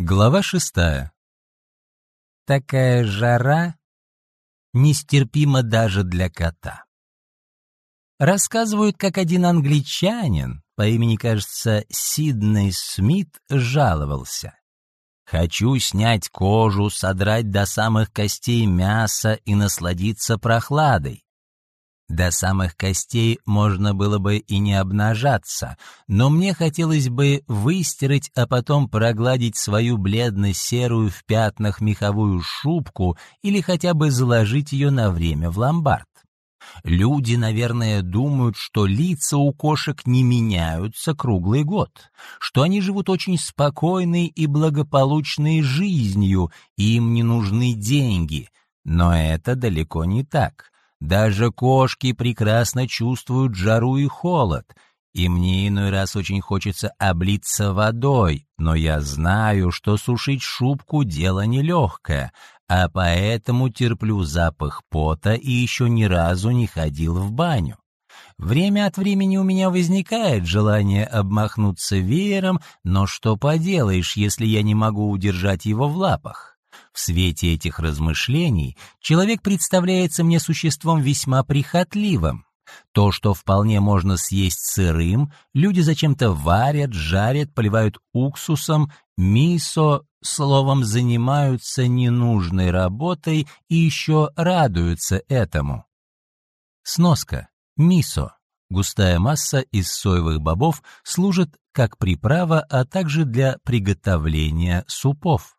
Глава шестая. Такая жара нестерпима даже для кота. Рассказывают, как один англичанин по имени, кажется, Сидней Смит жаловался. «Хочу снять кожу, содрать до самых костей мясо и насладиться прохладой. До самых костей можно было бы и не обнажаться, но мне хотелось бы выстирать, а потом прогладить свою бледно-серую в пятнах меховую шубку или хотя бы заложить ее на время в ломбард. Люди, наверное, думают, что лица у кошек не меняются круглый год, что они живут очень спокойной и благополучной жизнью, и им не нужны деньги. Но это далеко не так. Даже кошки прекрасно чувствуют жару и холод, и мне иной раз очень хочется облиться водой, но я знаю, что сушить шубку — дело нелегкое, а поэтому терплю запах пота и еще ни разу не ходил в баню. Время от времени у меня возникает желание обмахнуться веером, но что поделаешь, если я не могу удержать его в лапах? В свете этих размышлений человек представляется мне существом весьма прихотливым. То, что вполне можно съесть сырым, люди зачем-то варят, жарят, поливают уксусом, мисо, словом, занимаются ненужной работой и еще радуются этому. Сноска. Мисо. Густая масса из соевых бобов служит как приправа, а также для приготовления супов.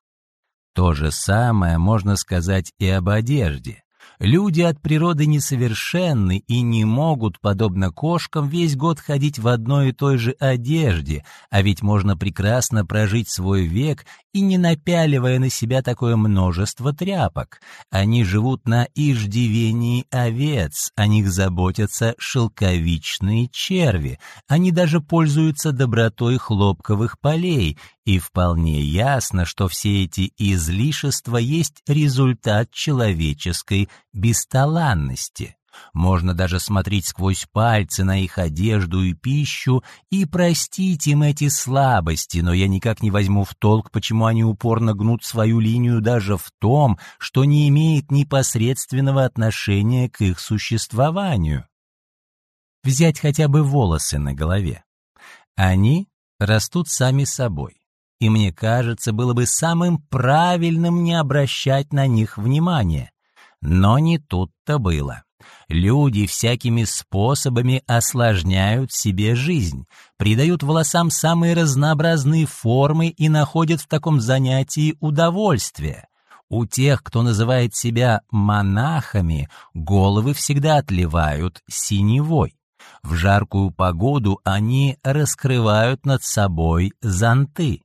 То же самое можно сказать и об одежде. Люди от природы несовершенны и не могут, подобно кошкам, весь год ходить в одной и той же одежде, а ведь можно прекрасно прожить свой век и не напяливая на себя такое множество тряпок. Они живут на иждивении овец, о них заботятся шелковичные черви, они даже пользуются добротой хлопковых полей, и вполне ясно, что все эти излишества есть результат человеческой бесталанности. Можно даже смотреть сквозь пальцы на их одежду и пищу и простить им эти слабости, но я никак не возьму в толк, почему они упорно гнут свою линию даже в том, что не имеет непосредственного отношения к их существованию. Взять хотя бы волосы на голове. Они растут сами собой и мне кажется, было бы самым правильным не обращать на них внимания. Но не тут-то было. Люди всякими способами осложняют себе жизнь, придают волосам самые разнообразные формы и находят в таком занятии удовольствие. У тех, кто называет себя монахами, головы всегда отливают синевой. В жаркую погоду они раскрывают над собой зонты.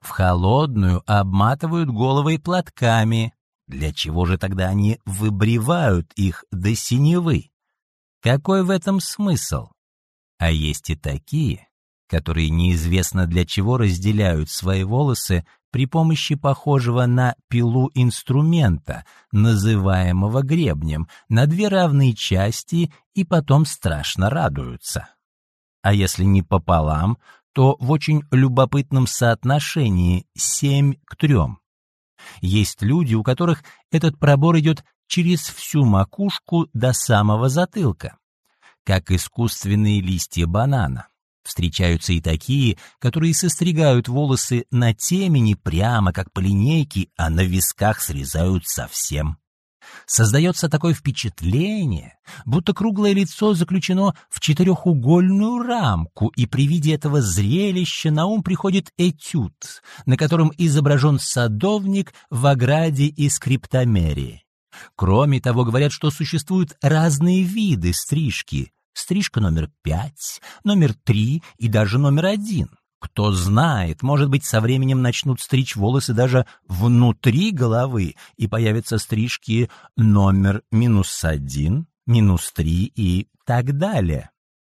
В холодную обматывают головой платками. Для чего же тогда они выбривают их до синевы? Какой в этом смысл? А есть и такие, которые неизвестно для чего разделяют свои волосы при помощи похожего на пилу инструмента, называемого гребнем, на две равные части и потом страшно радуются. А если не пополам, то в очень любопытном соотношении 7 к 3. Есть люди, у которых этот пробор идет через всю макушку до самого затылка, как искусственные листья банана. Встречаются и такие, которые состригают волосы на темени прямо как по линейке, а на висках срезают совсем. Создается такое впечатление, будто круглое лицо заключено в четырехугольную рамку, и при виде этого зрелища на ум приходит этюд, на котором изображен садовник в ограде из криптомерии. Кроме того, говорят, что существуют разные виды стрижки. Стрижка номер пять, номер три и даже номер один. Кто знает, может быть, со временем начнут стричь волосы даже внутри головы, и появятся стрижки номер минус один, минус три и так далее.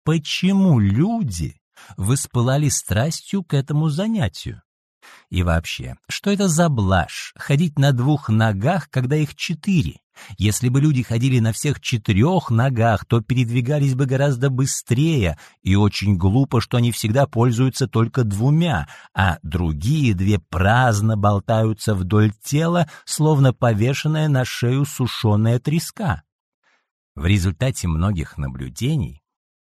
Почему люди воспылали страстью к этому занятию? И вообще, что это за блажь ходить на двух ногах, когда их четыре? Если бы люди ходили на всех четырех ногах, то передвигались бы гораздо быстрее, и очень глупо, что они всегда пользуются только двумя, а другие две праздно болтаются вдоль тела, словно повешенная на шею сушеная треска. В результате многих наблюдений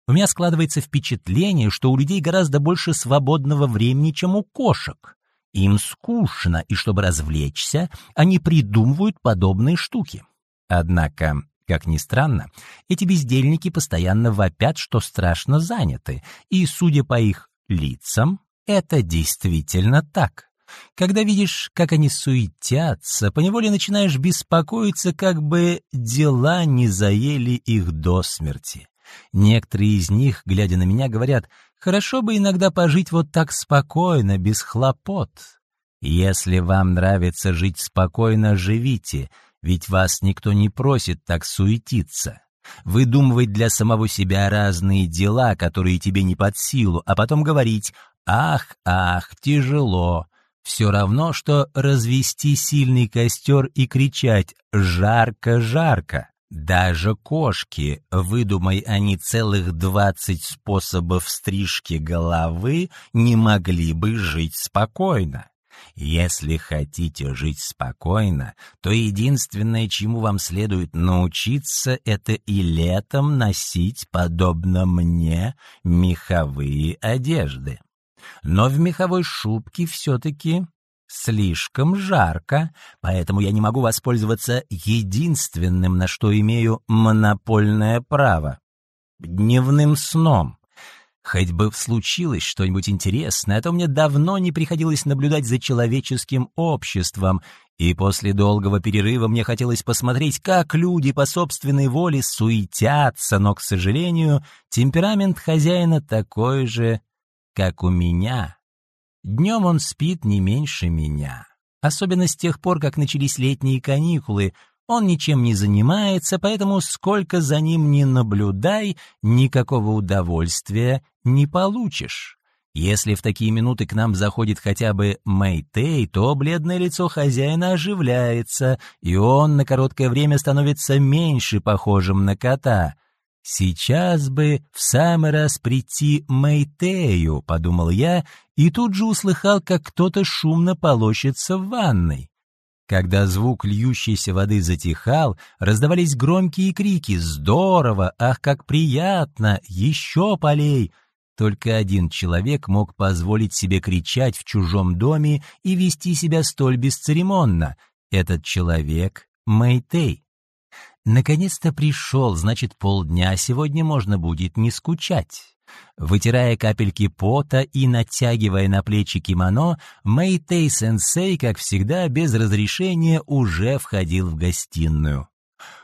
у меня складывается впечатление, что у людей гораздо больше свободного времени, чем у кошек. Им скучно, и чтобы развлечься, они придумывают подобные штуки. Однако, как ни странно, эти бездельники постоянно вопят, что страшно заняты, и, судя по их лицам, это действительно так. Когда видишь, как они суетятся, поневоле начинаешь беспокоиться, как бы дела не заели их до смерти. Некоторые из них, глядя на меня, говорят, «Хорошо бы иногда пожить вот так спокойно, без хлопот». Если вам нравится жить спокойно, живите, ведь вас никто не просит так суетиться. Выдумывать для самого себя разные дела, которые тебе не под силу, а потом говорить «Ах, ах, тяжело». Все равно, что развести сильный костер и кричать «Жарко, жарко». Даже кошки, выдумай они целых двадцать способов стрижки головы, не могли бы жить спокойно. Если хотите жить спокойно, то единственное, чему вам следует научиться, это и летом носить, подобно мне, меховые одежды. Но в меховой шубке все-таки слишком жарко, поэтому я не могу воспользоваться единственным, на что имею монопольное право — дневным сном. Хоть бы случилось что-нибудь интересное, а то мне давно не приходилось наблюдать за человеческим обществом, и после долгого перерыва мне хотелось посмотреть, как люди по собственной воле суетятся, но, к сожалению, темперамент хозяина такой же, как у меня. Днем он спит не меньше меня. Особенно с тех пор, как начались летние каникулы — он ничем не занимается, поэтому сколько за ним ни наблюдай, никакого удовольствия не получишь. Если в такие минуты к нам заходит хотя бы Мэйтэй, то бледное лицо хозяина оживляется, и он на короткое время становится меньше похожим на кота. «Сейчас бы в самый раз прийти Мэйтэю», — подумал я, и тут же услыхал, как кто-то шумно полощется в ванной. Когда звук льющейся воды затихал, раздавались громкие крики «Здорово! Ах, как приятно! Еще полей!» Только один человек мог позволить себе кричать в чужом доме и вести себя столь бесцеремонно. Этот человек — Мэйтей. Наконец-то пришел, значит, полдня сегодня можно будет не скучать. Вытирая капельки пота и натягивая на плечи кимоно, Мэйтэй-сенсей, как всегда, без разрешения уже входил в гостиную.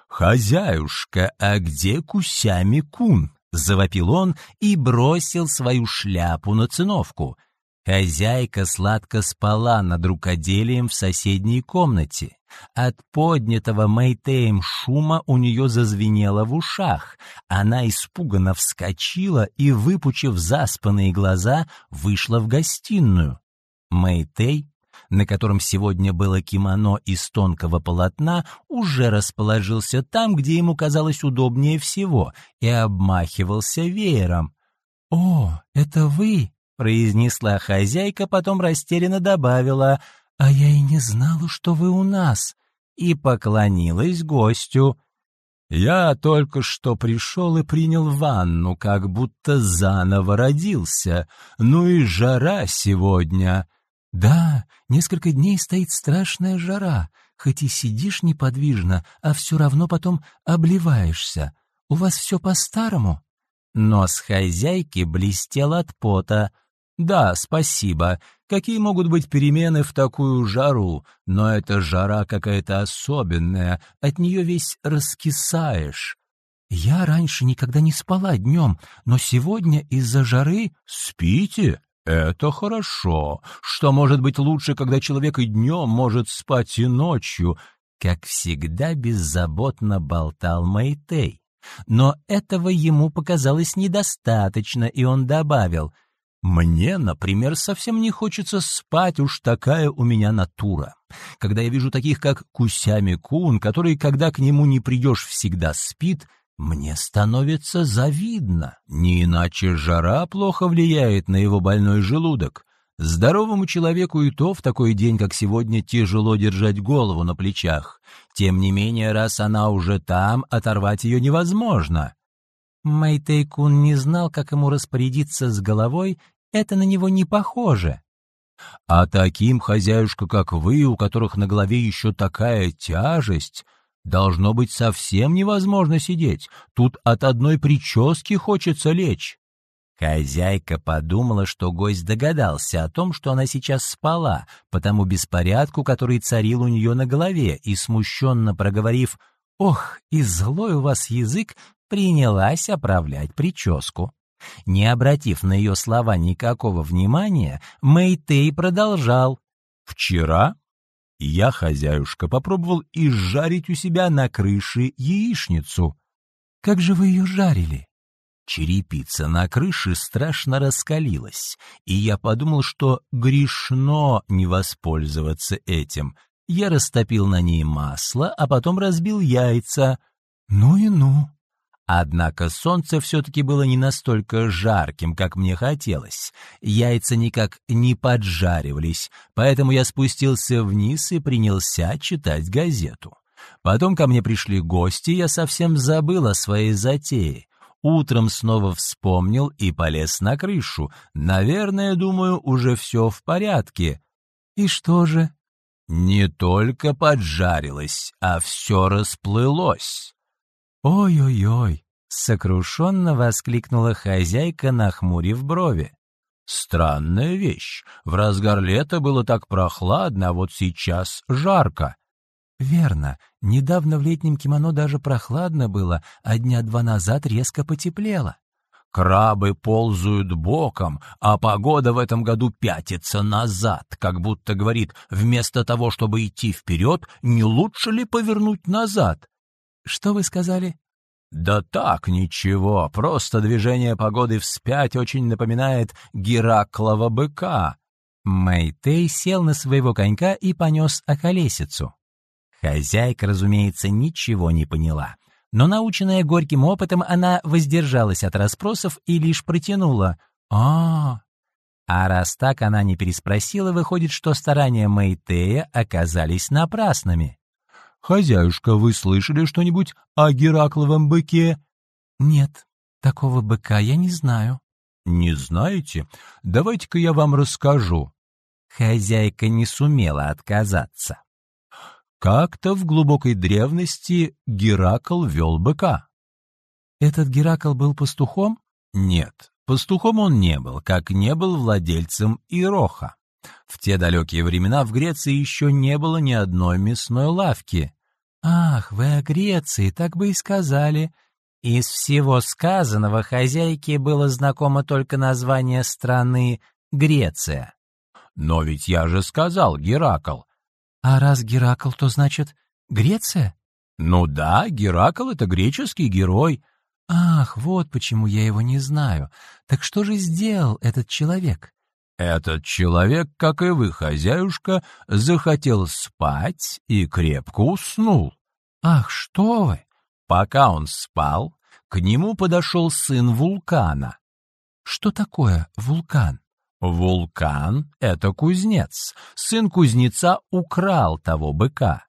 «Хозяюшка, а где Кусями-кун?» — завопил он и бросил свою шляпу на циновку. Хозяйка сладко спала над рукоделием в соседней комнате. От поднятого Мэйтеем шума у нее зазвенело в ушах. Она испуганно вскочила и, выпучив заспанные глаза, вышла в гостиную. Мэйтей, на котором сегодня было кимоно из тонкого полотна, уже расположился там, где ему казалось удобнее всего, и обмахивался веером. «О, это вы!» — произнесла хозяйка, потом растерянно добавила — «А я и не знала, что вы у нас», и поклонилась гостю. «Я только что пришел и принял ванну, как будто заново родился. Ну и жара сегодня». «Да, несколько дней стоит страшная жара, хоть и сидишь неподвижно, а все равно потом обливаешься. У вас все по-старому?» Нос хозяйки блестел от пота. «Да, спасибо. Какие могут быть перемены в такую жару? Но эта жара какая-то особенная, от нее весь раскисаешь». «Я раньше никогда не спала днем, но сегодня из-за жары...» «Спите? Это хорошо. Что может быть лучше, когда человек и днем может спать и ночью?» Как всегда беззаботно болтал Мэйтей. Но этого ему показалось недостаточно, и он добавил — Мне, например, совсем не хочется спать, уж такая у меня натура. Когда я вижу таких, как Кусями Кун, который, когда к нему не придешь, всегда спит, мне становится завидно. Не иначе жара плохо влияет на его больной желудок. Здоровому человеку и то в такой день, как сегодня, тяжело держать голову на плечах. Тем не менее, раз она уже там, оторвать ее невозможно. Мэйтэй-кун не знал, как ему распорядиться с головой, это на него не похоже. А таким хозяюшка, как вы, у которых на голове еще такая тяжесть, должно быть совсем невозможно сидеть. Тут от одной прически хочется лечь. Хозяйка подумала, что гость догадался о том, что она сейчас спала, по тому беспорядку, который царил у нее на голове, и, смущенно проговорив «Ох, и злой у вас язык», принялась оправлять прическу. Не обратив на ее слова никакого внимания, Мэйтей продолжал. «Вчера я, хозяюшка, попробовал изжарить у себя на крыше яичницу». «Как же вы ее жарили?» Черепица на крыше страшно раскалилась, и я подумал, что грешно не воспользоваться этим. Я растопил на ней масло, а потом разбил яйца. Ну и ну. Однако солнце все-таки было не настолько жарким, как мне хотелось. Яйца никак не поджаривались, поэтому я спустился вниз и принялся читать газету. Потом ко мне пришли гости, я совсем забыл о своей затее. Утром снова вспомнил и полез на крышу. Наверное, думаю, уже все в порядке. И что же? Не только поджарилось, а все расплылось. «Ой-ой-ой!» — сокрушенно воскликнула хозяйка, нахмурив брови. «Странная вещь. В разгар лета было так прохладно, а вот сейчас жарко». «Верно. Недавно в летнем кимоно даже прохладно было, а дня два назад резко потеплело». Крабы ползают боком, а погода в этом году пятится назад, как будто говорит, вместо того, чтобы идти вперед, не лучше ли повернуть назад? Что вы сказали? Да так, ничего, просто движение погоды вспять очень напоминает Гераклова быка. Мэйтей сел на своего конька и понес околесицу. Хозяйка, разумеется, ничего не поняла. Но, наученная горьким опытом, она воздержалась от расспросов и лишь протянула а, а раз так она не переспросила, выходит, что старания Мэйтея оказались напрасными. «Хозяюшка, вы слышали что-нибудь о Геракловом быке?» «Нет, такого быка я не знаю». «Не знаете? Давайте-ка я вам расскажу». Хозяйка не сумела отказаться. Как-то в глубокой древности Геракл вел быка. Этот Геракл был пастухом? Нет, пастухом он не был, как не был владельцем Ироха. В те далекие времена в Греции еще не было ни одной мясной лавки. «Ах, вы о Греции, так бы и сказали». Из всего сказанного хозяйке было знакомо только название страны Греция. «Но ведь я же сказал, Геракл». «А раз Геракл, то значит Греция?» «Ну да, Геракл — это греческий герой». «Ах, вот почему я его не знаю. Так что же сделал этот человек?» Этот человек, как и вы, хозяюшка, захотел спать и крепко уснул. Ах, что вы! Пока он спал, к нему подошел сын вулкана. Что такое вулкан? Вулкан — это кузнец. Сын кузнеца украл того быка.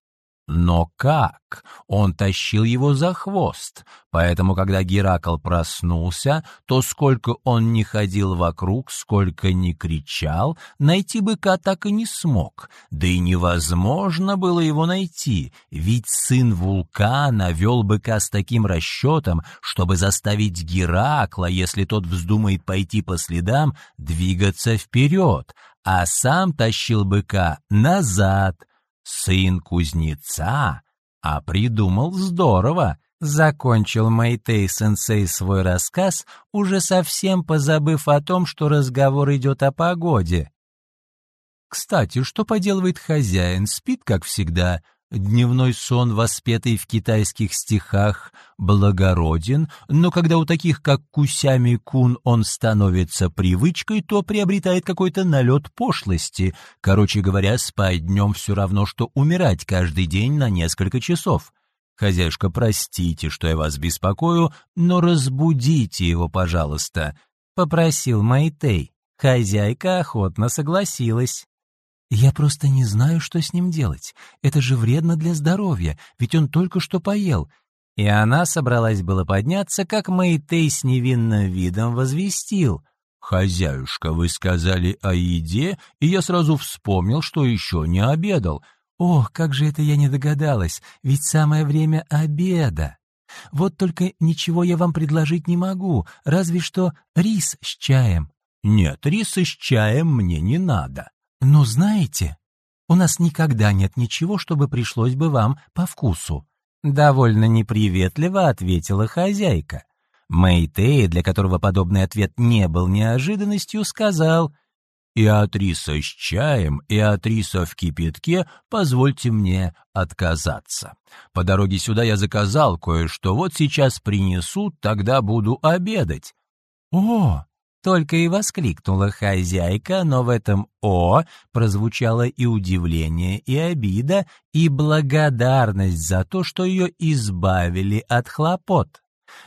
Но как? Он тащил его за хвост, поэтому, когда Геракл проснулся, то сколько он не ходил вокруг, сколько не кричал, найти быка так и не смог. Да и невозможно было его найти, ведь сын вулкана вел быка с таким расчетом, чтобы заставить Геракла, если тот вздумает пойти по следам, двигаться вперед, а сам тащил быка назад — сын кузнеца, а придумал здорово. Закончил Мэйтей-сенсей свой рассказ, уже совсем позабыв о том, что разговор идет о погоде. Кстати, что поделывает хозяин? Спит, как всегда. Дневной сон, воспетый в китайских стихах, благороден, но когда у таких, как Кусями Кун, он становится привычкой, то приобретает какой-то налет пошлости. Короче говоря, спать днем все равно, что умирать каждый день на несколько часов. Хозяюшка, простите, что я вас беспокою, но разбудите его, пожалуйста», — попросил Майтей. Хозяйка охотно согласилась. Я просто не знаю, что с ним делать. Это же вредно для здоровья, ведь он только что поел. И она собралась было подняться, как Мэйтей с невинным видом возвестил. «Хозяюшка, вы сказали о еде, и я сразу вспомнил, что еще не обедал. Ох, как же это я не догадалась, ведь самое время обеда. Вот только ничего я вам предложить не могу, разве что рис с чаем». «Нет, риса с чаем мне не надо. «Но знаете, у нас никогда нет ничего, чтобы пришлось бы вам по вкусу», довольно неприветливо ответила хозяйка. Мэйтей, для которого подобный ответ не был неожиданностью, сказал «И от риса с чаем, и от риса в кипятке позвольте мне отказаться. По дороге сюда я заказал кое-что, вот сейчас принесут, тогда буду обедать». «О, только и воскликнула хозяйка, но в этом «о» прозвучало и удивление, и обида, и благодарность за то, что ее избавили от хлопот.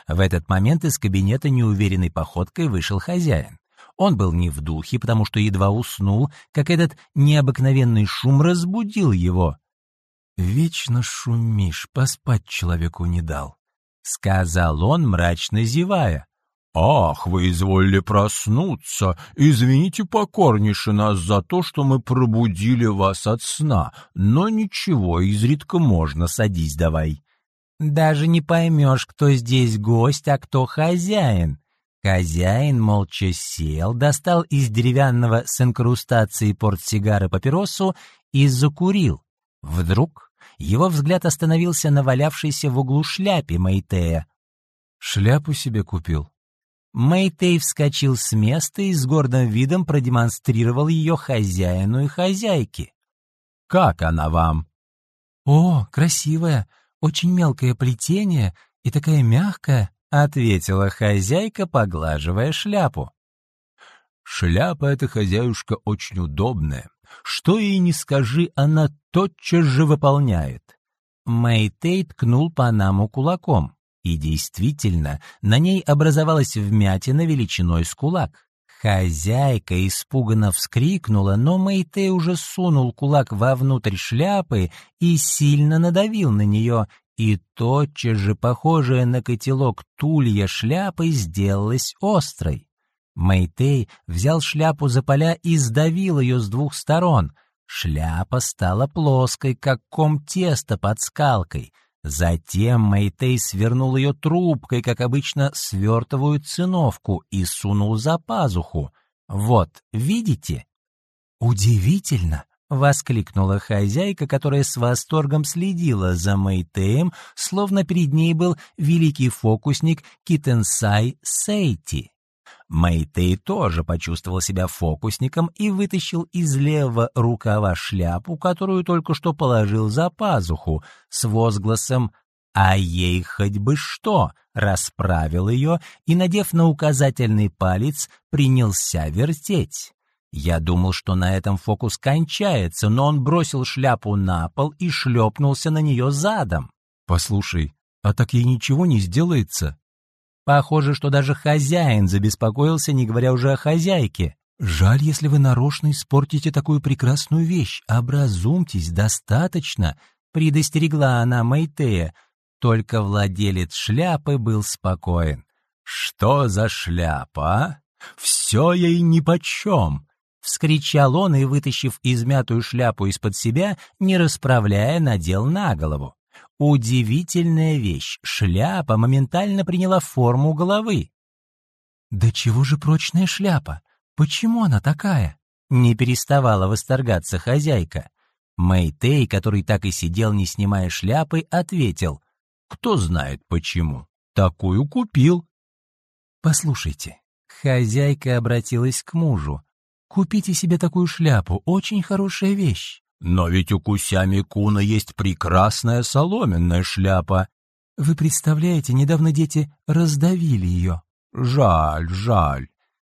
В этот момент из кабинета неуверенной походкой вышел хозяин. Он был не в духе, потому что едва уснул, как этот необыкновенный шум разбудил его. «Вечно шумишь, поспать человеку не дал», — сказал он, мрачно зевая. «Ах, вы изволили проснуться! Извините покорнейше нас за то, что мы пробудили вас от сна, но ничего, изредка можно, садись давай». «Даже не поймешь, кто здесь гость, а кто хозяин». Хозяин молча сел, достал из деревянного с инкрустацией портсигара папиросу и закурил. Вдруг его взгляд остановился на валявшейся в углу шляпе Майтея. «Шляпу себе купил?» Мэйтей вскочил с места и с гордым видом продемонстрировал ее хозяину и хозяйке. «Как она вам?» «О, красивая, очень мелкое плетение и такая мягкая», — ответила хозяйка, поглаживая шляпу. «Шляпа эта, хозяюшка, очень удобная. Что ей не скажи, она тотчас же выполняет». Мэйтей ткнул Панаму кулаком. И действительно, на ней образовалась вмятина величиной с кулак. Хозяйка испуганно вскрикнула, но Мэйтэй уже сунул кулак вовнутрь шляпы и сильно надавил на нее, и тотчас же похожая на котелок тулья шляпы сделалась острой. Мэйтэй взял шляпу за поля и сдавил ее с двух сторон. Шляпа стала плоской, как ком теста под скалкой — Затем Мэйтей свернул ее трубкой, как обычно свертывают циновку, и сунул за пазуху. «Вот, видите?» «Удивительно!» — воскликнула хозяйка, которая с восторгом следила за Мэйтеем, словно перед ней был великий фокусник Китенсай Сейти. Мэйтей тоже почувствовал себя фокусником и вытащил из левого рукава шляпу, которую только что положил за пазуху, с возгласом «А ей хоть бы что!» расправил ее и, надев на указательный палец, принялся вертеть. Я думал, что на этом фокус кончается, но он бросил шляпу на пол и шлепнулся на нее задом. «Послушай, а так ей ничего не сделается?» Похоже, что даже хозяин забеспокоился, не говоря уже о хозяйке. «Жаль, если вы нарочно испортите такую прекрасную вещь. Образумьтесь, достаточно», — предостерегла она Майтея. Только владелец шляпы был спокоен. «Что за шляпа, а? Все ей нипочем!» — вскричал он и, вытащив измятую шляпу из-под себя, не расправляя, надел на голову. Удивительная вещь. Шляпа моментально приняла форму головы. «Да чего же прочная шляпа? Почему она такая?» Не переставала восторгаться хозяйка. Мэйтей, который так и сидел, не снимая шляпы, ответил. «Кто знает почему? Такую купил». «Послушайте». Хозяйка обратилась к мужу. «Купите себе такую шляпу, очень хорошая вещь. Но ведь у Кусями Куна есть прекрасная соломенная шляпа. Вы представляете, недавно дети раздавили ее. Жаль, жаль.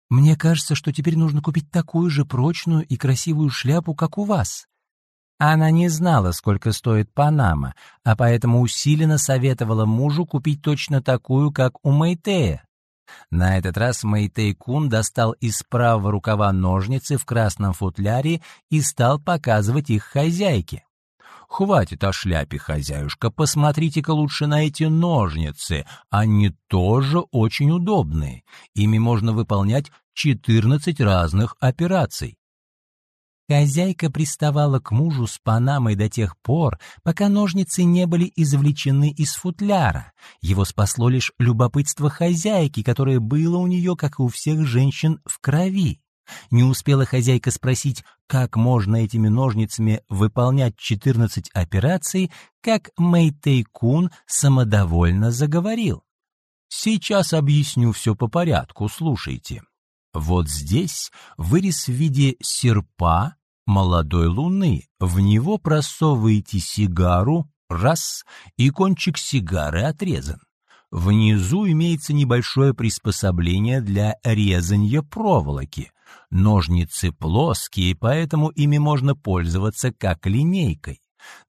Мне кажется, что теперь нужно купить такую же прочную и красивую шляпу, как у вас. Она не знала, сколько стоит Панама, а поэтому усиленно советовала мужу купить точно такую, как у Мэйтея. На этот раз Мэйтей Кун достал из правого рукава ножницы в красном футляре и стал показывать их хозяйке. «Хватит о шляпе, хозяюшка, посмотрите-ка лучше на эти ножницы, они тоже очень удобные, ими можно выполнять 14 разных операций. Хозяйка приставала к мужу с панамой до тех пор, пока ножницы не были извлечены из футляра. Его спасло лишь любопытство хозяйки, которое было у нее, как и у всех женщин, в крови. Не успела хозяйка спросить, как можно этими ножницами выполнять 14 операций, как Мэйтэй Кун самодовольно заговорил. «Сейчас объясню все по порядку, слушайте. Вот здесь вырез в виде серпа молодой луны. В него просовываете сигару, раз, и кончик сигары отрезан. Внизу имеется небольшое приспособление для резания проволоки. Ножницы плоские, поэтому ими можно пользоваться как линейкой.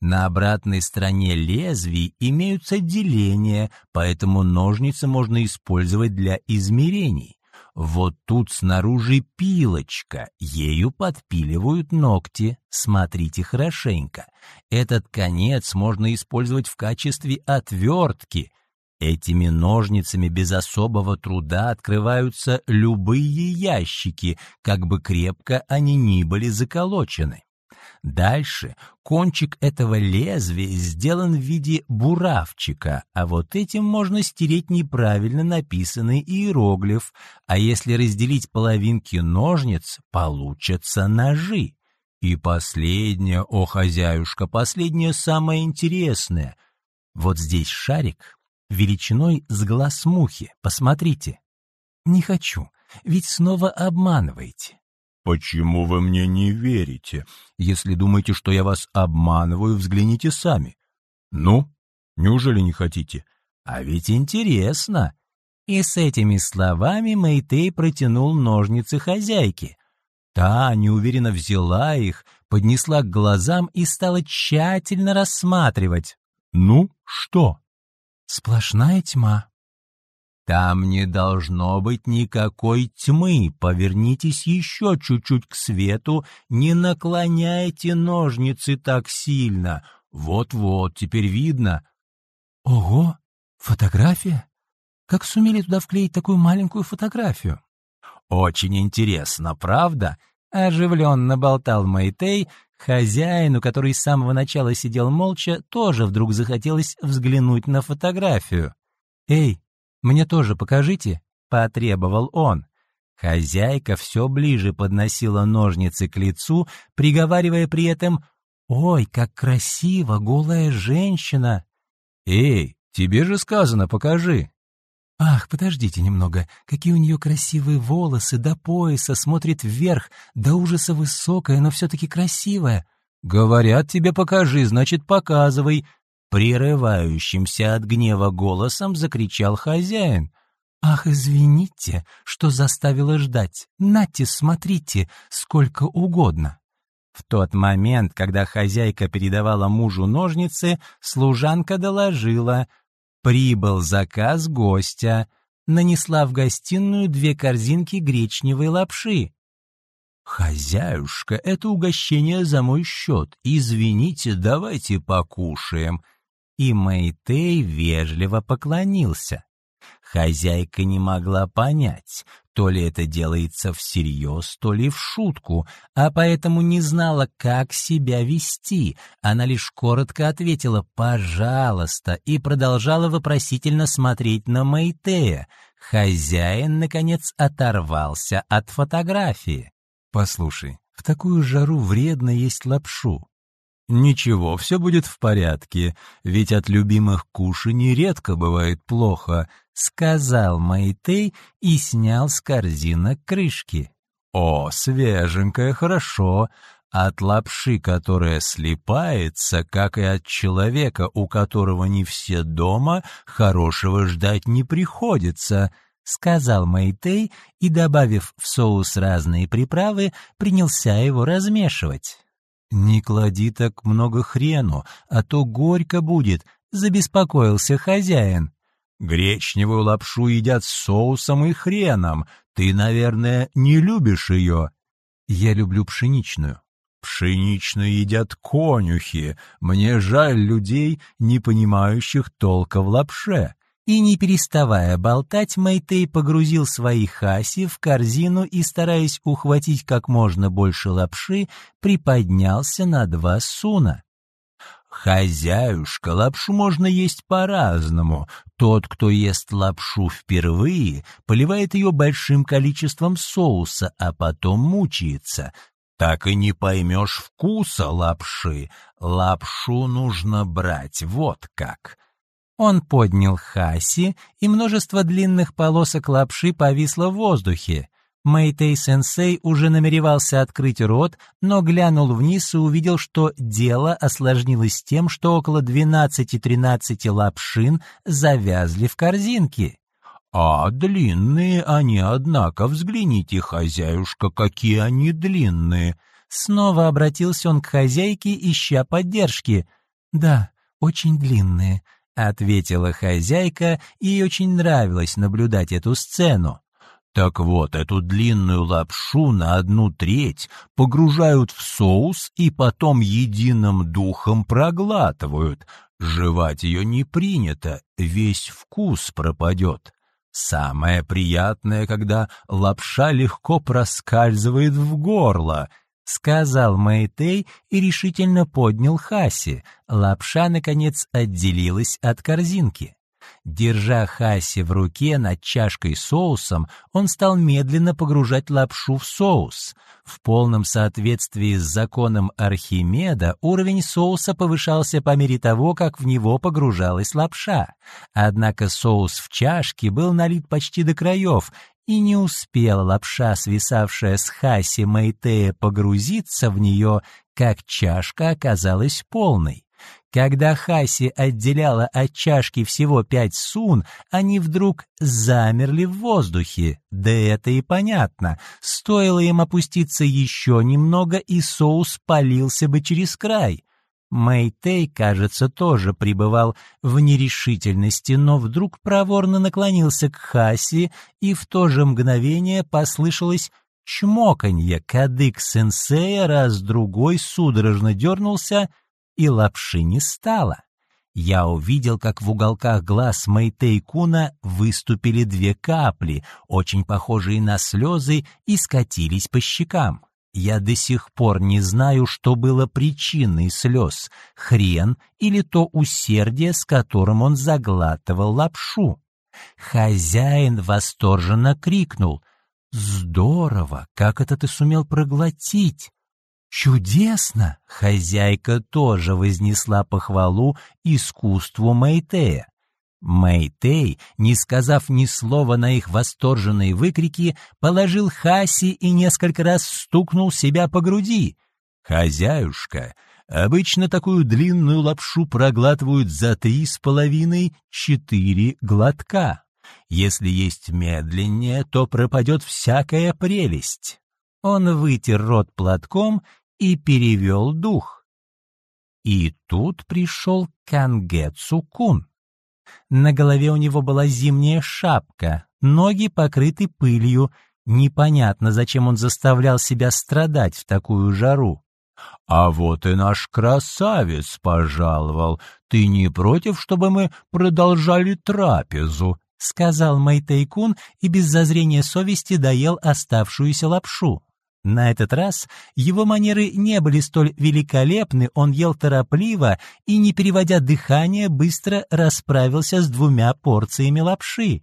На обратной стороне лезвий имеются деления, поэтому ножницы можно использовать для измерений. Вот тут снаружи пилочка, ею подпиливают ногти. Смотрите хорошенько. Этот конец можно использовать в качестве отвертки. Этими ножницами без особого труда открываются любые ящики, как бы крепко они ни были заколочены. Дальше кончик этого лезвия сделан в виде буравчика, а вот этим можно стереть неправильно написанный иероглиф, а если разделить половинки ножниц, получатся ножи. И последнее, о хозяюшка, последнее самое интересное. Вот здесь шарик величиной с глаз мухи, посмотрите. Не хочу, ведь снова обманываете. «Почему вы мне не верите? Если думаете, что я вас обманываю, взгляните сами. Ну, неужели не хотите? А ведь интересно!» И с этими словами Мэйтей протянул ножницы хозяйке. Та неуверенно взяла их, поднесла к глазам и стала тщательно рассматривать. «Ну, что?» «Сплошная тьма», там не должно быть никакой тьмы. Повернитесь еще чуть-чуть к свету, не наклоняйте ножницы так сильно. Вот-вот, теперь видно. Ого, фотография? Как сумели туда вклеить такую маленькую фотографию? Очень интересно, правда? Оживленно болтал Мэйтей, Хозяину, который с самого начала сидел молча, тоже вдруг захотелось взглянуть на фотографию. «Эй, «Мне тоже покажите», — потребовал он. Хозяйка все ближе подносила ножницы к лицу, приговаривая при этом «Ой, как красиво, голая женщина!» «Эй, тебе же сказано, покажи!» «Ах, подождите немного, какие у нее красивые волосы, до пояса, смотрит вверх, до ужаса высокая, но все-таки красивая!» «Говорят тебе покажи, значит, показывай!» Прерывающимся от гнева голосом закричал хозяин. «Ах, извините, что заставила ждать. Нате, смотрите, сколько угодно». В тот момент, когда хозяйка передавала мужу ножницы, служанка доложила. Прибыл заказ гостя. Нанесла в гостиную две корзинки гречневой лапши. «Хозяюшка, это угощение за мой счет. Извините, давайте покушаем», и Мэйтей вежливо поклонился. Хозяйка не могла понять, то ли это делается всерьез, то ли в шутку, а поэтому не знала, как себя вести. Она лишь коротко ответила «пожалуйста» и продолжала вопросительно смотреть на Мэйтея. Хозяин, наконец, оторвался от фотографии. «Послушай, в такую жару вредно есть лапшу. «Ничего, все будет в порядке, ведь от любимых кушаний редко бывает плохо», — сказал Майтей и снял с корзинок крышки. «О, свеженькое, хорошо. От лапши, которая слипается, как и от человека, у которого не все дома, хорошего ждать не приходится», — сказал Мэйтей и, добавив в соус разные приправы, принялся его размешивать. «Не клади так много хрену, а то горько будет», — забеспокоился хозяин. «Гречневую лапшу едят с соусом и хреном. Ты, наверное, не любишь ее?» «Я люблю пшеничную». Пшеничную едят конюхи. Мне жаль людей, не понимающих толка в лапше. И не переставая болтать, Мэйтей погрузил свои хаси в корзину и, стараясь ухватить как можно больше лапши, приподнялся на два суна. Хозяюшка, лапшу можно есть по-разному. Тот, кто ест лапшу впервые, поливает ее большим количеством соуса, а потом мучается так и не поймешь вкуса лапши. Лапшу нужно брать, вот как». Он поднял хаси, и множество длинных полосок лапши повисло в воздухе. Мэйтэй-сенсей уже намеревался открыть рот, но глянул вниз и увидел, что дело осложнилось тем, что около 12-13 лапшин завязли в корзинке. «А длинные они, однако, взгляните, хозяюшка, какие они длинные!» Снова обратился он к хозяйке, ища поддержки. «Да, очень длинные», — ответила хозяйка, и ей очень нравилось наблюдать эту сцену. Так вот, эту длинную лапшу на одну треть погружают в соус и потом единым духом проглатывают. Жевать ее не принято, весь вкус пропадет. Самое приятное, когда лапша легко проскальзывает в горло, сказал Мэйтей и решительно поднял Хаси. Лапша, наконец, отделилась от корзинки. Держа Хаси в руке над чашкой соусом, он стал медленно погружать лапшу в соус. В полном соответствии с законом Архимеда уровень соуса повышался по мере того, как в него погружалась лапша. Однако соус в чашке был налит почти до краев, и не успела лапша, свисавшая с Хаси Мэйтея, погрузиться в нее, как чашка оказалась полной. Когда Хаси отделяла от чашки всего пять сун, они вдруг замерли в воздухе. Да это и понятно. Стоило им опуститься еще немного, и соус полился бы через край. Мэйтей, кажется, тоже пребывал в нерешительности, но вдруг проворно наклонился к Хаси, и в то же мгновение послышалось чмоканье. Кадык сенсея раз-другой судорожно дернулся — и лапши не стало. Я увидел, как в уголках глаз Мэйтей Куна выступили две капли, очень похожие на слезы, и скатились по щекам. Я до сих пор не знаю, что было причиной слез, хрен или то усердие, с которым он заглатывал лапшу. Хозяин восторженно крикнул. «Здорово! Как это ты сумел проглотить?» «Чудесно!» — хозяйка тоже вознесла похвалу искусству Мэйтея. Мэйтей, не сказав ни слова на их восторженные выкрики, положил Хаси и несколько раз стукнул себя по груди. «Хозяюшка, обычно такую длинную лапшу проглатывают за три с половиной-четыре глотка. Если есть медленнее, то пропадет всякая прелесть». Он вытер рот платком и перевел дух. И тут пришел Канге Цукун. На голове у него была зимняя шапка, ноги покрыты пылью. Непонятно, зачем он заставлял себя страдать в такую жару. «А вот и наш красавец пожаловал. Ты не против, чтобы мы продолжали трапезу?» — сказал Мэйтейкун и без зазрения совести доел оставшуюся лапшу. На этот раз его манеры не были столь великолепны, он ел торопливо и, не переводя дыхание, быстро расправился с двумя порциями лапши.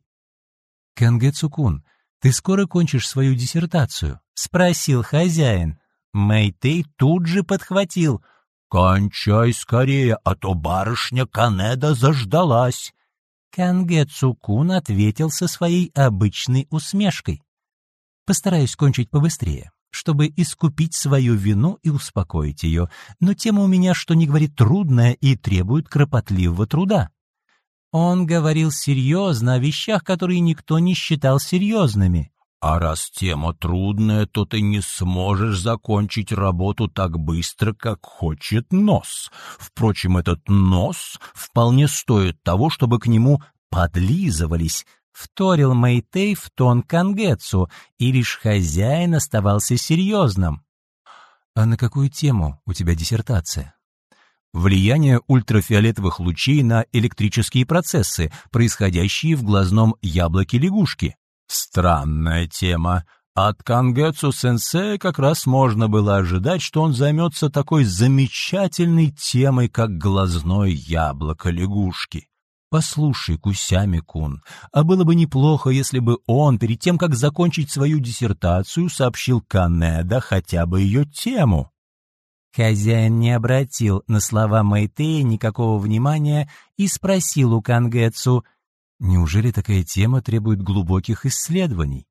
«Канге Цукун, ты скоро кончишь свою диссертацию?» — спросил хозяин. Мэйтей тут же подхватил. «Кончай скорее, а то барышня Канеда заждалась». Канге Цукун ответил со своей обычной усмешкой. «Постараюсь кончить побыстрее. Чтобы искупить свою вину и успокоить ее, но тема у меня, что не говорит, трудная и требует кропотливого труда. Он говорил серьезно о вещах, которые никто не считал серьезными. А раз тема трудная, то ты не сможешь закончить работу так быстро, как хочет нос. Впрочем, этот нос вполне стоит того, чтобы к нему подлизывались, вторил Мэйтей в тон Кангетсу, и лишь хозяин оставался серьезным. «А на какую тему у тебя диссертация?» влияние ультрафиолетовых лучей на электрические процессы, происходящие в глазном яблоке лягушки. Странная тема. От Кангетсу сенсея как раз можно было ожидать, что он займется такой замечательной темой, как глазное яблоко лягушки. Послушай, Кусями-кун, а было бы неплохо, если бы он, перед тем, как закончить свою диссертацию, сообщил Канеда хотя бы ее тему. Хозяин не обратил на слова Мэйтея никакого внимания и спросил у Кангэцу, «Неужели такая тема требует глубоких исследований?»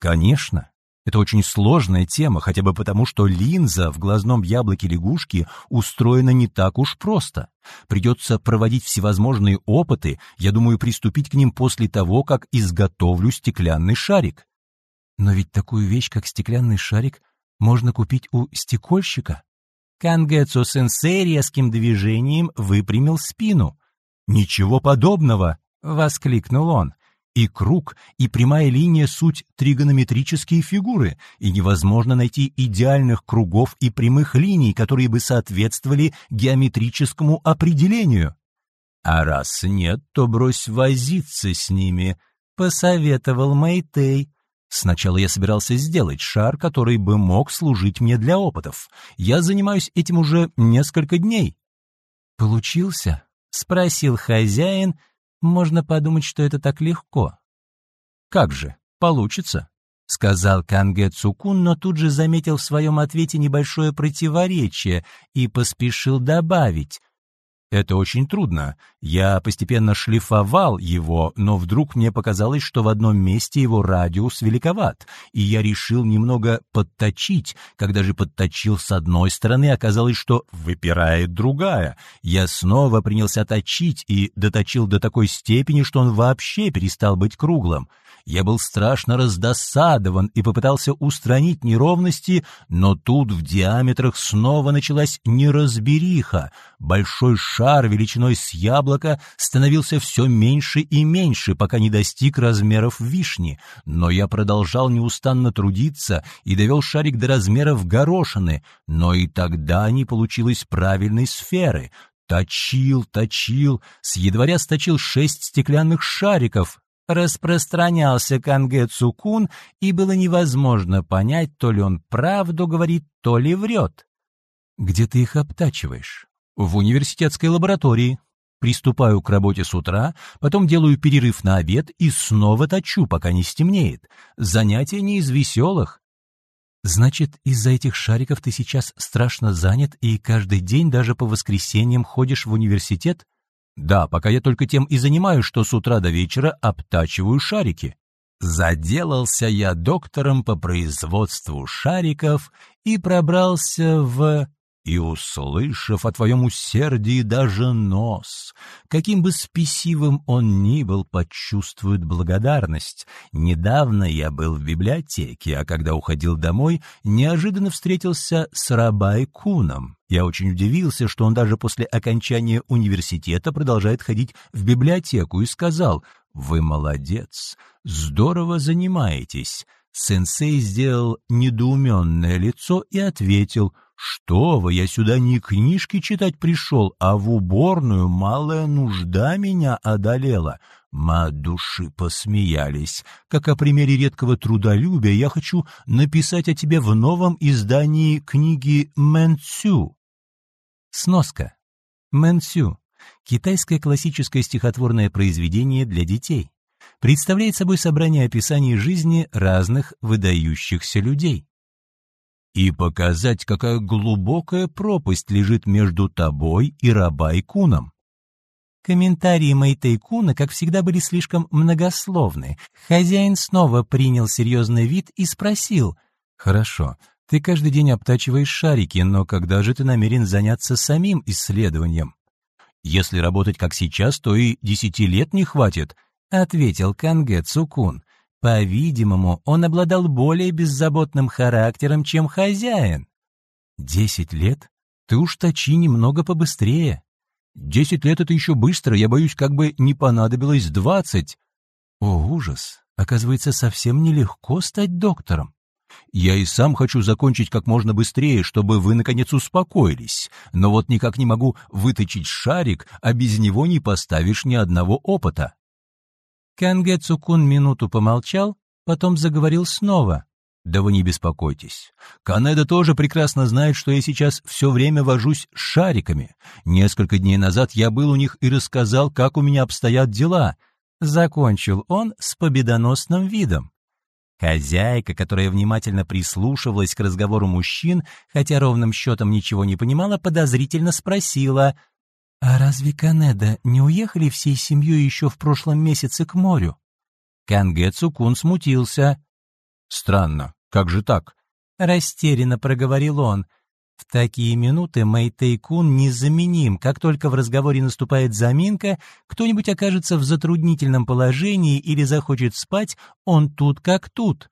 «Конечно. Это очень сложная тема, хотя бы потому, что линза в глазном яблоке лягушки устроена не так уж просто. Придется проводить всевозможные опыты, я думаю, приступить к ним после того, как изготовлю стеклянный шарик». «Но ведь такую вещь, как стеклянный шарик, можно купить у стекольщика?» Кангэцу-сенсей резким движением выпрямил спину. «Ничего подобного!» — воскликнул он. «И круг, и прямая линия — суть тригонометрические фигуры, и невозможно найти идеальных кругов и прямых линий, которые бы соответствовали геометрическому определению. А раз нет, то брось возиться с ними», — посоветовал Мэйтей. Сначала я собирался сделать шар, который бы мог служить мне для опытов. Я занимаюсь этим уже несколько дней. «Получился?» — спросил хозяин. «Можно подумать, что это так легко». «Как же, получится», — сказал Канге Цукун, но тут же заметил в своем ответе небольшое противоречие и поспешил добавить. Это очень трудно. Я постепенно шлифовал его, но вдруг мне показалось, что в одном месте его радиус великоват, и я решил немного подточить. Когда же подточил с одной стороны, оказалось, что выпирает другая. Я снова принялся точить и доточил до такой степени, что он вообще перестал быть круглым. Я был страшно раздосадован и попытался устранить неровности, но тут в диаметрах снова началась неразбериха. Большой шар величиной с яблоко становился все меньше и меньше, пока не достиг размеров вишни. Но я продолжал неустанно трудиться и довел шарик до размеров горошины, но и тогда не получилось правильной сферы. Точил, точил, с едворя сточил шесть стеклянных шариков, распространялся Канге Цукун, и было невозможно понять, то ли он правду говорит, то ли врет. «Где ты их обтачиваешь?» «В университетской лаборатории. Приступаю к работе с утра, потом делаю перерыв на обед и снова точу, пока не стемнеет. Занятие не из веселых». «Значит, из-за этих шариков ты сейчас страшно занят и каждый день даже по воскресеньям ходишь в университет?» Да, пока я только тем и занимаюсь, что с утра до вечера обтачиваю шарики. Заделался я доктором по производству шариков и пробрался в и, услышав о твоем усердии даже нос, каким бы спесивым он ни был, почувствует благодарность. Недавно я был в библиотеке, а когда уходил домой, неожиданно встретился с Рабай Куном. Я очень удивился, что он даже после окончания университета продолжает ходить в библиотеку и сказал «Вы молодец, здорово занимаетесь». Сенсей сделал недоуменное лицо и ответил «Что вы, я сюда не книжки читать пришел, а в уборную малая нужда меня одолела». От души посмеялись. Как о примере редкого трудолюбия я хочу написать о тебе в новом издании книги Мэнцю. Сноска. Мэнцю. Китайское классическое стихотворное произведение для детей. Представляет собой собрание описаний жизни разных выдающихся людей и показать, какая глубокая пропасть лежит между тобой и Рабай-куном. Комментарии Мэйтэй-куна, как всегда, были слишком многословны. Хозяин снова принял серьезный вид и спросил, «Хорошо, Ты каждый день обтачиваешь шарики, но когда же ты намерен заняться самим исследованием? Если работать как сейчас, то и десяти лет не хватит, ответил Канге Цукун. По-видимому, он обладал более беззаботным характером, чем хозяин. Десять лет? Ты уж точи немного побыстрее. Десять лет — это еще быстро, я боюсь, как бы не понадобилось двадцать. О, ужас! Оказывается, совсем нелегко стать доктором. Я и сам хочу закончить как можно быстрее, чтобы вы, наконец, успокоились. Но вот никак не могу выточить шарик, а без него не поставишь ни одного опыта». Канге Цукун минуту помолчал, потом заговорил снова. «Да вы не беспокойтесь. Канеда тоже прекрасно знает, что я сейчас все время вожусь с шариками. Несколько дней назад я был у них и рассказал, как у меня обстоят дела». Закончил он с победоносным видом. Хозяйка, которая внимательно прислушивалась к разговору мужчин, хотя ровным счетом ничего не понимала, подозрительно спросила, «А разве Канеда не уехали всей семьей еще в прошлом месяце к морю?» Канге Цукун смутился. «Странно, как же так?» Растерянно проговорил он. В такие минуты Мэйтэй-кун незаменим. Как только в разговоре наступает заминка, кто-нибудь окажется в затруднительном положении или захочет спать, он тут как тут.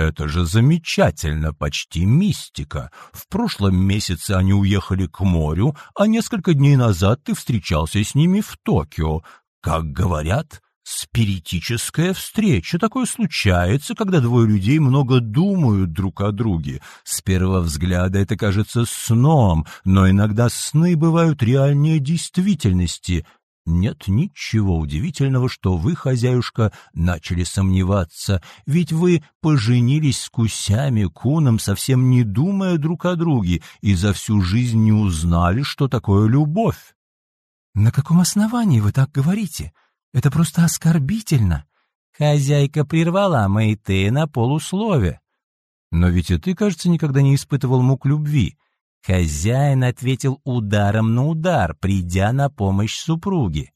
«Это же замечательно, почти мистика. В прошлом месяце они уехали к морю, а несколько дней назад ты встречался с ними в Токио. Как говорят, Спиритическая встреча. Такое случается, когда двое людей много думают друг о друге. С первого взгляда это кажется сном, но иногда сны бывают реальнее действительности. Нет ничего удивительного, что вы, хозяюшка, начали сомневаться, ведь вы поженились с кусями, куном, совсем не думая друг о друге, и за всю жизнь не узнали, что такое любовь. «На каком основании вы так говорите?» Это просто оскорбительно. Хозяйка прервала Мэйте на полуслове. Но ведь и ты, кажется, никогда не испытывал мук любви. Хозяин ответил ударом на удар, придя на помощь супруге.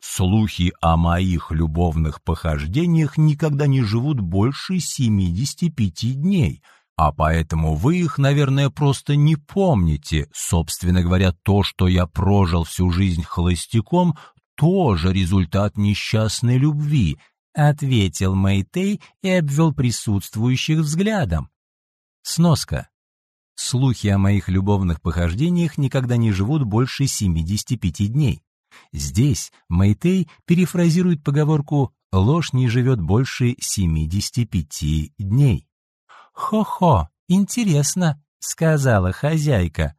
Слухи о моих любовных похождениях никогда не живут больше 75 дней, а поэтому вы их, наверное, просто не помните. Собственно говоря, то, что я прожил всю жизнь холостяком, тоже результат несчастной любви, ответил Мэйтей и обвел присутствующих взглядом. Сноска. Слухи о моих любовных похождениях никогда не живут больше 75 дней. Здесь Мэйтей перефразирует поговорку «ложь не живет больше 75 дней». «Хо-хо, интересно», — сказала хозяйка.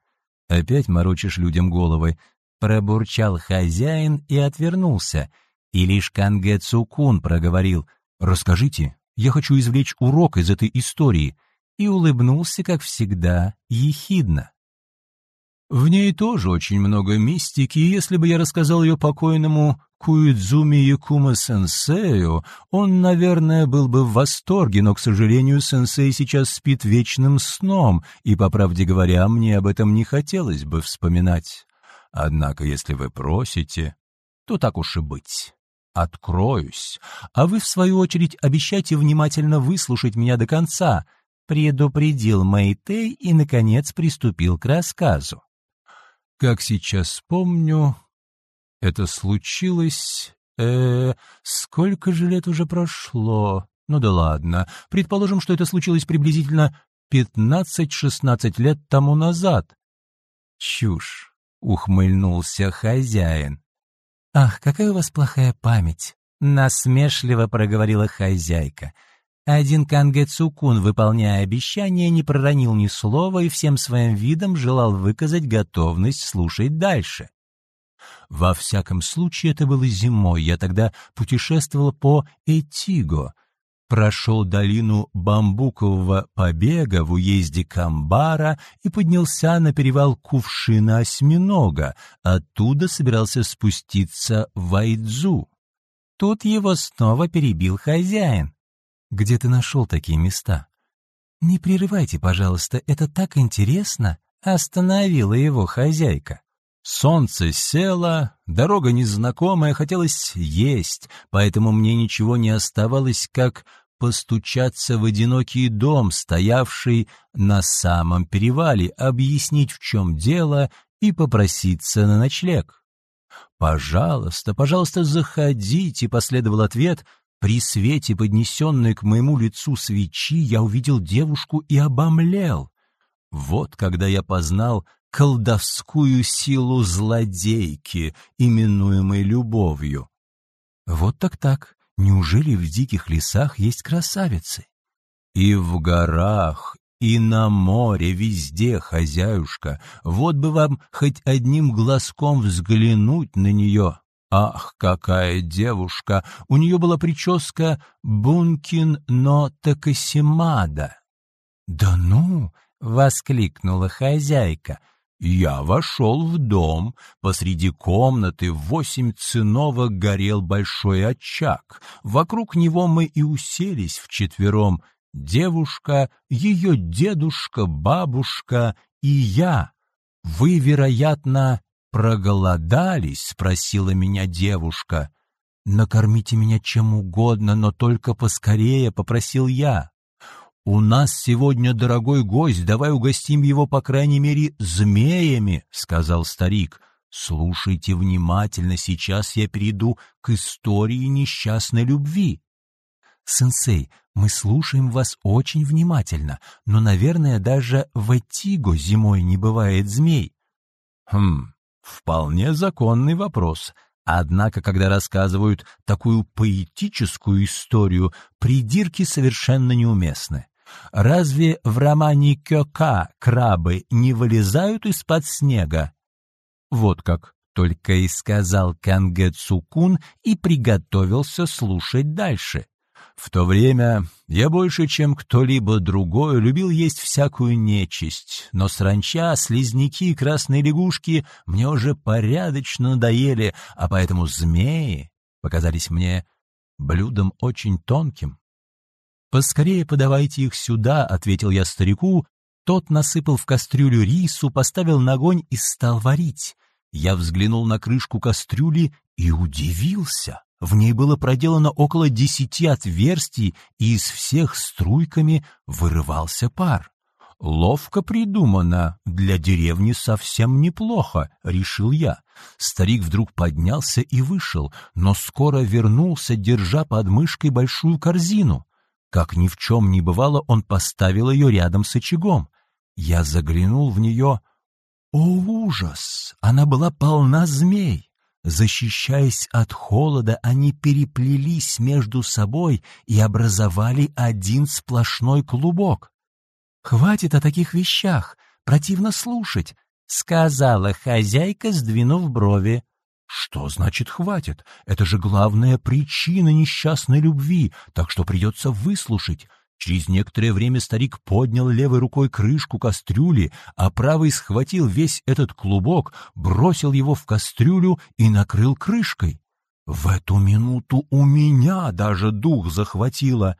«Опять морочишь людям головы. Пробурчал хозяин и отвернулся, и лишь Канге Цукун проговорил «Расскажите, я хочу извлечь урок из этой истории», и улыбнулся, как всегда, ехидно. В ней тоже очень много мистики, и если бы я рассказал ее покойному Куидзуми Якума-сенсею, он, наверное, был бы в восторге, но, к сожалению, сенсей сейчас спит вечным сном, и, по правде говоря, мне об этом не хотелось бы вспоминать. Однако, если вы просите, то так уж и быть. Откроюсь, а вы, в свою очередь, обещайте внимательно выслушать меня до конца, предупредил Мэйтэй и, наконец, приступил к рассказу. Как сейчас помню, это случилось... Э, сколько же лет уже прошло? Ну да ладно, предположим, что это случилось приблизительно 15-16 лет тому назад. Чушь. — ухмыльнулся хозяин. «Ах, какая у вас плохая память!» — насмешливо проговорила хозяйка. Один Канге Цукун, выполняя обещание, не проронил ни слова и всем своим видом желал выказать готовность слушать дальше. Во всяком случае, это было зимой, я тогда путешествовал по Этиго — прошел долину бамбукового побега в уезде Камбара и поднялся на перевал Кувшина Осьминога, оттуда собирался спуститься в Айдзу. Тут его снова перебил хозяин. «Где ты нашел такие места?» «Не прерывайте, пожалуйста, это так интересно!» — остановила его хозяйка. Солнце село, дорога незнакомая, хотелось есть, поэтому мне ничего не оставалось, как постучаться в одинокий дом, стоявший на самом перевале, объяснить, в чем дело, и попроситься на ночлег. «Пожалуйста, пожалуйста, заходите», — последовал ответ. При свете, поднесенной к моему лицу свечи, я увидел девушку и обомлел. Вот когда я познал колдовскую силу злодейки, именуемой любовью. Вот так-так, неужели в диких лесах есть красавицы? И в горах, и на море, везде, хозяюшка, вот бы вам хоть одним глазком взглянуть на нее. Ах, какая девушка! У нее была прическа Бункин но Такасимада. «Да ну!» — воскликнула хозяйка. Я вошел в дом. Посреди комнаты в восемь циновок горел большой очаг. Вокруг него мы и уселись вчетвером. Девушка, ее дедушка, бабушка и я. Вы, вероятно, проголодались, спросила меня девушка. Накормите меня чем угодно, но только поскорее, попросил я. «У нас сегодня дорогой гость, давай угостим его, по крайней мере, змеями», — сказал старик. «Слушайте внимательно, сейчас я перейду к истории несчастной любви». «Сенсей, мы слушаем вас очень внимательно, но, наверное, даже в Этиго зимой не бывает змей». «Хм, вполне законный вопрос», Однако, когда рассказывают такую поэтическую историю, придирки совершенно неуместны. Разве в романе Кёка крабы не вылезают из-под снега? Вот как только и сказал Канге Цукун и приготовился слушать дальше. В то время я больше, чем кто-либо другой, любил есть всякую нечисть, но сранча, слизняки и красные лягушки мне уже порядочно надоели, а поэтому змеи показались мне блюдом очень тонким. «Поскорее подавайте их сюда», — ответил я старику. Тот насыпал в кастрюлю рису, поставил на огонь и стал варить. Я взглянул на крышку кастрюли и удивился. В ней было проделано около десяти отверстий, и из всех струйками вырывался пар. «Ловко придумано, для деревни совсем неплохо», — решил я. Старик вдруг поднялся и вышел, но скоро вернулся, держа под мышкой большую корзину. Как ни в чем не бывало, он поставил ее рядом с очагом. Я заглянул в нее. О, ужас! Она была полна змей. Защищаясь от холода, они переплелись между собой и образовали один сплошной клубок. «Хватит о таких вещах, противно слушать», — сказала хозяйка, сдвинув брови. Что значит «хватит»? Это же главная причина несчастной любви, так что придется выслушать. Через некоторое время старик поднял левой рукой крышку кастрюли, а правой схватил весь этот клубок, бросил его в кастрюлю и накрыл крышкой. В эту минуту у меня даже дух захватило.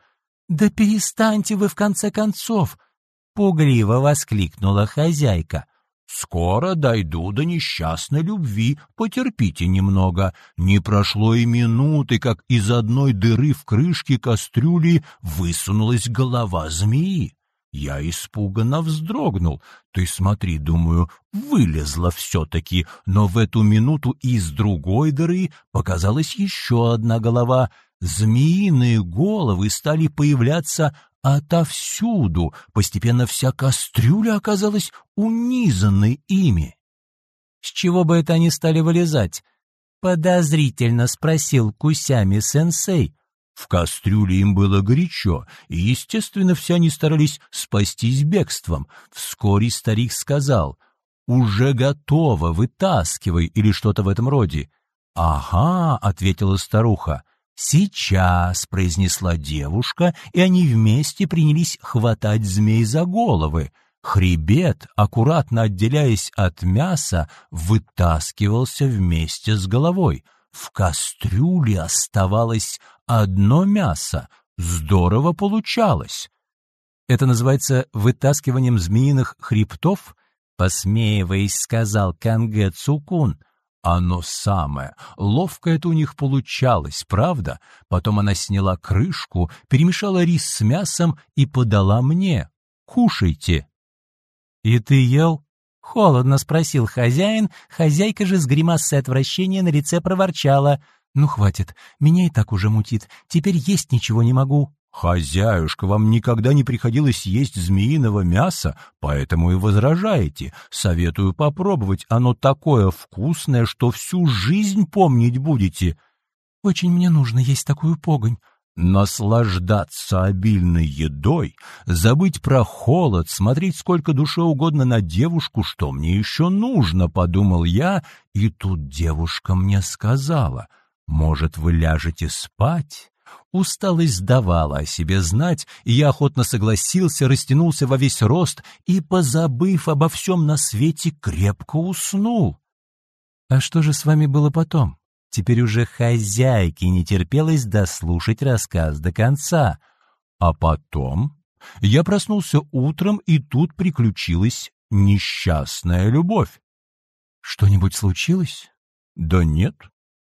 «Да перестаньте вы в конце концов!» — пугливо воскликнула хозяйка. Скоро дойду до несчастной любви, потерпите немного. Не прошло и минуты, как из одной дыры в крышке кастрюли высунулась голова змеи. Я испуганно вздрогнул. Ты смотри, думаю, вылезла все-таки, но в эту минуту из другой дыры показалась еще одна голова. Змеиные головы стали появляться отовсюду. Постепенно вся кастрюля оказалась унизанной ими. «С чего бы это они стали вылезать?» — подозрительно спросил Кусями-сенсей. В кастрюле им было горячо, и, естественно, все они старались спастись бегством. Вскоре старик сказал «Уже готово, вытаскивай» или что-то в этом роде. «Ага», — ответила старуха, «Сейчас», — произнесла девушка, и они вместе принялись хватать змей за головы. Хребет, аккуратно отделяясь от мяса, вытаскивался вместе с головой. В кастрюле оставалось одно мясо. Здорово получалось. Это называется вытаскиванием змеиных хребтов, посмеиваясь, сказал Канге Цукун. Оно самое. Ловко это у них получалось, правда? Потом она сняла крышку, перемешала рис с мясом и подала мне. Кушайте. И ты ел? Холодно спросил хозяин, хозяйка же с гримасой отвращения на лице проворчала. «Ну, хватит, меня и так уже мутит, теперь есть ничего не могу». «Хозяюшка, вам никогда не приходилось есть змеиного мяса, поэтому и возражаете. Советую попробовать, оно такое вкусное, что всю жизнь помнить будете». «Очень мне нужно есть такую погонь», Наслаждаться обильной едой, забыть про холод, смотреть сколько душе угодно на девушку, что мне еще нужно, подумал я, и тут девушка мне сказала, может, вы ляжете спать? Усталость давала о себе знать, и я охотно согласился, растянулся во весь рост и, позабыв обо всем на свете, крепко уснул. А что же с вами было потом? Теперь уже хозяйке не терпелось дослушать рассказ до конца. А потом я проснулся утром, и тут приключилась несчастная любовь. Что-нибудь случилось? Да нет,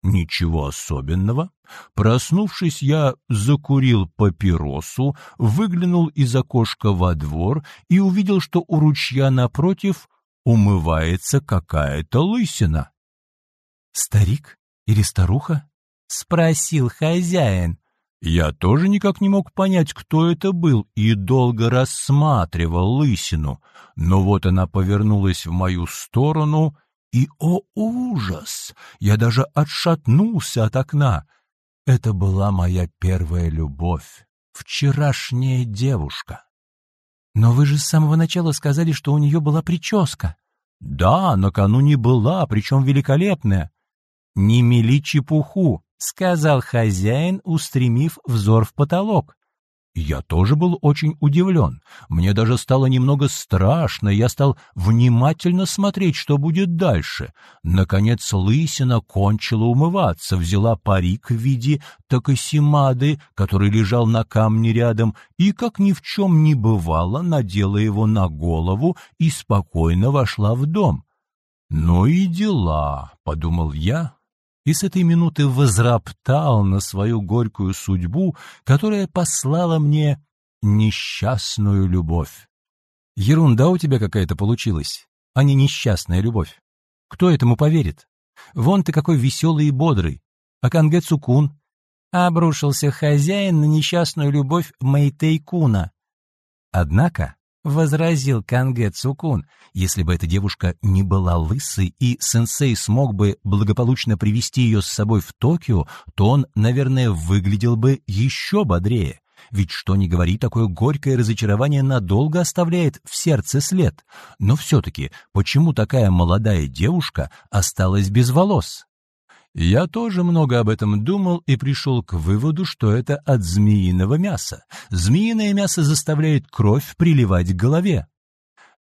ничего особенного. Проснувшись, я закурил папиросу, выглянул из окошка во двор и увидел, что у ручья напротив умывается какая-то лысина. Старик? Или старуха?» — спросил хозяин. Я тоже никак не мог понять, кто это был, и долго рассматривал лысину. Но вот она повернулась в мою сторону, и, о ужас! Я даже отшатнулся от окна. Это была моя первая любовь, вчерашняя девушка. Но вы же с самого начала сказали, что у нее была прическа. Да, накануне была, причем великолепная. «Не мели чепуху», — сказал хозяин, устремив взор в потолок. Я тоже был очень удивлен. Мне даже стало немного страшно, я стал внимательно смотреть, что будет дальше. Наконец лысина кончила умываться, взяла парик в виде такосимады, который лежал на камне рядом, и, как ни в чем не бывало, надела его на голову и спокойно вошла в дом. «Ну и дела», — подумал я, и с этой минуты возроптал на свою горькую судьбу, которая послала мне несчастную любовь. Ерунда у тебя какая-то получилась, а не несчастная любовь. Кто этому поверит? Вон ты какой веселый и бодрый. А Канге Цукун? Обрушился хозяин на несчастную любовь Мэйтей Куна. Однако возразил Канге Цукун. Если бы эта девушка не была лысой и сенсей смог бы благополучно привести ее с собой в Токио, то он, наверное, выглядел бы еще бодрее. Ведь что ни говори, такое горькое разочарование надолго оставляет в сердце след. Но все-таки, почему такая молодая девушка осталась без волос? Я тоже много об этом думал и пришел к выводу, что это от змеиного мяса. Змеиное мясо заставляет кровь приливать к голове.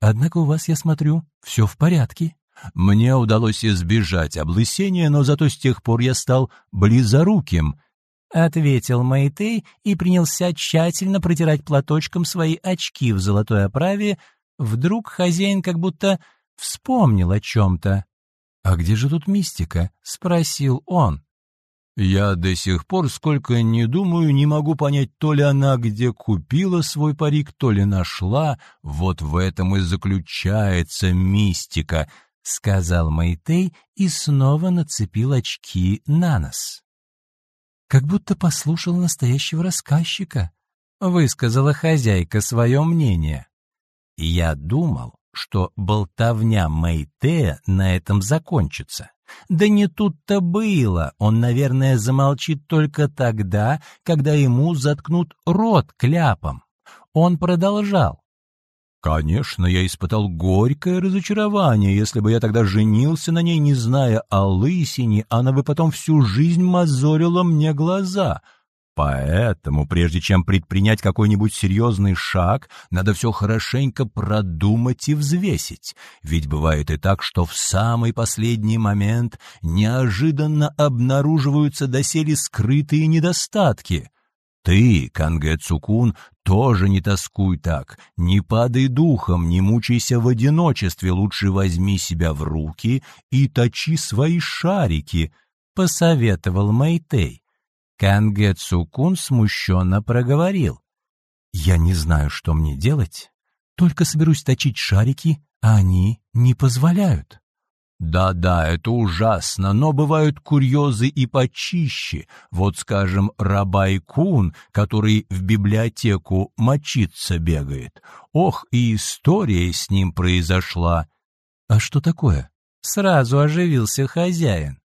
Однако у вас, я смотрю, все в порядке. Мне удалось избежать облысения, но зато с тех пор я стал близоруким, — ответил Мэйтей и принялся тщательно протирать платочком свои очки в золотой оправе. Вдруг хозяин как будто вспомнил о чем-то. «А где же тут мистика?» — спросил он. Я до сих пор, сколько не думаю, не могу понять, то ли она где купила свой парик, то ли нашла. Вот в этом и заключается мистика, — сказал Мэйтей и снова нацепил очки на нос. «Как будто послушал настоящего рассказчика», — высказала хозяйка свое мнение. Я думал, что болтовня Мэйтея на этом закончится. Да не тут-то было, он, наверное, замолчит только тогда, когда ему заткнут рот кляпом. Он продолжал. Конечно, я испытал горькое разочарование, если бы я тогда женился на ней, не зная о лысине, она бы потом всю жизнь мозолила мне глаза — Поэтому, прежде чем предпринять какой-нибудь серьезный шаг, надо все хорошенько продумать и взвесить. Ведь бывает и так, что в самый последний момент неожиданно обнаруживаются доселе скрытые недостатки. Ты, Канге Цукун, тоже не тоскуй так, не падай духом, не мучайся в одиночестве, лучше возьми себя в руки и точи свои шарики, — посоветовал Мэйтей. Канге Цукун смущенно проговорил. «Я не знаю, что мне делать, только соберусь точить шарики, а они не позволяют». Да-да, это ужасно, но бывают курьезы и почище. Вот, скажем, Рабай-кун, который в библиотеку мочиться бегает. Ох, и история с ним произошла. А что такое? Сразу оживился хозяин.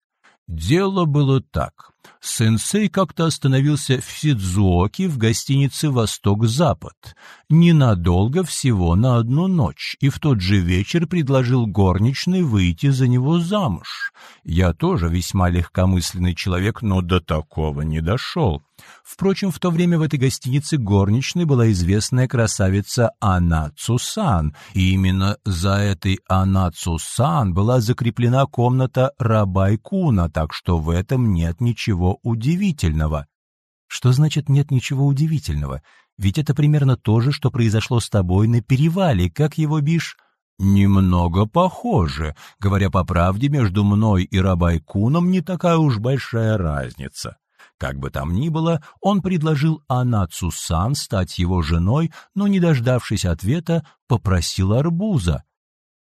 Дело было так. Сенсей как-то остановился в Сидзуоке в гостинице «Восток-Запад». Ненадолго, всего на одну ночь, и в тот же вечер предложил горничной выйти за него замуж. Я тоже весьма легкомысленный человек, но до такого не дошел. Впрочем, в то время в этой гостинице горничной была известная красавица Ана Цусан, и именно за этой Ана Цусан была закреплена комната Рабайкуна, так что в этом нет ничего удивительного. Что значит «нет ничего удивительного»? Ведь это примерно то же, что произошло с тобой на перевале, как его бишь... Немного похоже. Говоря по правде, между мной и Рабайкуном не такая уж большая разница. Как бы там ни было, он предложил Анацу Сан стать его женой, но, не дождавшись ответа, попросил арбуза.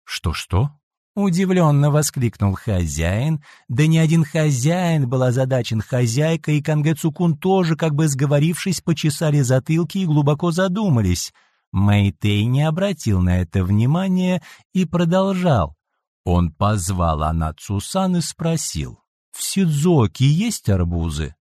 «Что-что?» — удивленно воскликнул хозяин. Да не один хозяин был озадачен, хозяйка и Кангэ Цукун тоже, как бы сговорившись, почесали затылки и глубоко задумались. Мэйтей не обратил на это внимания и продолжал. Он позвал Анацу Сан и спросил, «В Сидзоке есть арбузы?»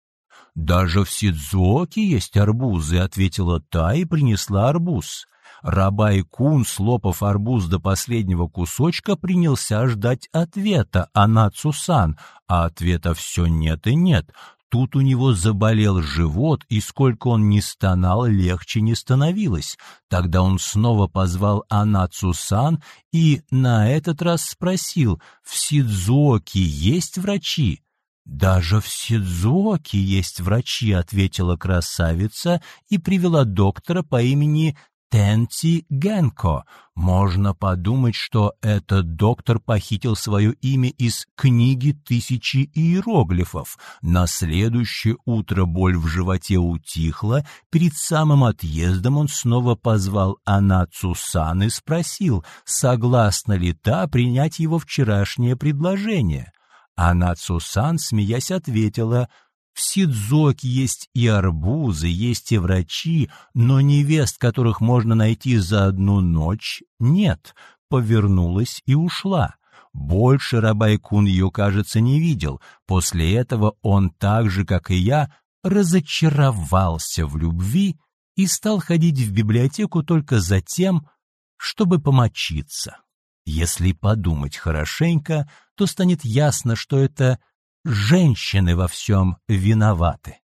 «Даже в Сидзуоке есть арбузы», — ответила та и принесла арбуз. Рабай Кун, слопав арбуз до последнего кусочка, принялся ждать ответа, а Нацусан, а ответа все нет и нет. Тут у него заболел живот, и сколько он ни стонал, легче не становилось. Тогда он снова позвал Анацу-сан и на этот раз спросил, в Сидзуоке есть врачи? «Даже в Сидзуоке есть врачи», — ответила красавица и привела доктора по имени Тенти Генко. Можно подумать, что этот доктор похитил свое имя из книги «Тысячи иероглифов». На следующее утро боль в животе утихла. Перед самым отъездом он снова позвал Анацу Сан и спросил, согласна ли та принять его вчерашнее предложение. А Нацусан, смеясь, ответила, «В Сидзоке есть и арбузы, есть и врачи, но невест, которых можно найти за одну ночь, нет». Повернулась и ушла. Больше Рабайкун ее, кажется, не видел. После этого он так же, как и я, разочаровался в любви и стал ходить в библиотеку только за тем, чтобы помочиться. Если подумать хорошенько, то станет ясно, что это женщины во всем виноваты.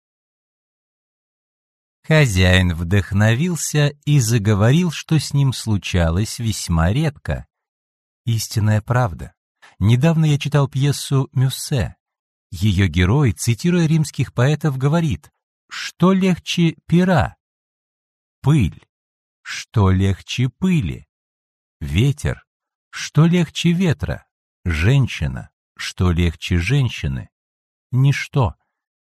Хозяин вдохновился и заговорил, что с ним случалось весьма редко. Истинная правда. Недавно я читал пьесу «Мюссе». Ее герой, цитируя римских поэтов, говорит «Что легче пера?» Пыль. Что легче пыли? Ветер. Что легче ветра? Женщина. Что легче женщины? Ничто.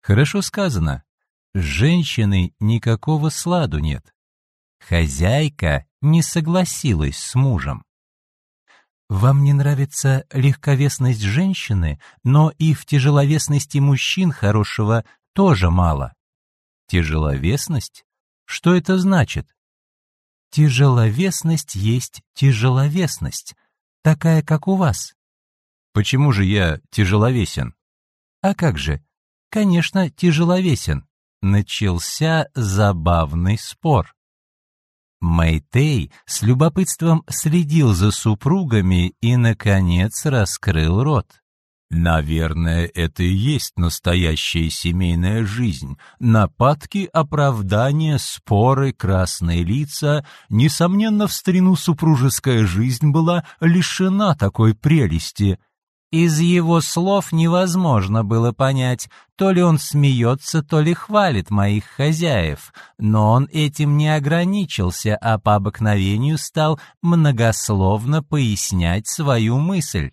Хорошо сказано. С женщиной никакого сладу нет. Хозяйка не согласилась с мужем. Вам не нравится легковесность женщины, но и в тяжеловесности мужчин хорошего тоже мало. Тяжеловесность? Что это значит? Тяжеловесность есть тяжеловесность, такая, как у вас. Почему же я тяжеловесен? А как же? Конечно, тяжеловесен. Начался забавный спор. Мэйтей с любопытством следил за супругами и, наконец, раскрыл рот. Наверное, это и есть настоящая семейная жизнь. Нападки, оправдания, споры, красные лица. Несомненно, в старину супружеская жизнь была лишена такой прелести. Из его слов невозможно было понять, то ли он смеется, то ли хвалит моих хозяев, но он этим не ограничился, а по обыкновению стал многословно пояснять свою мысль.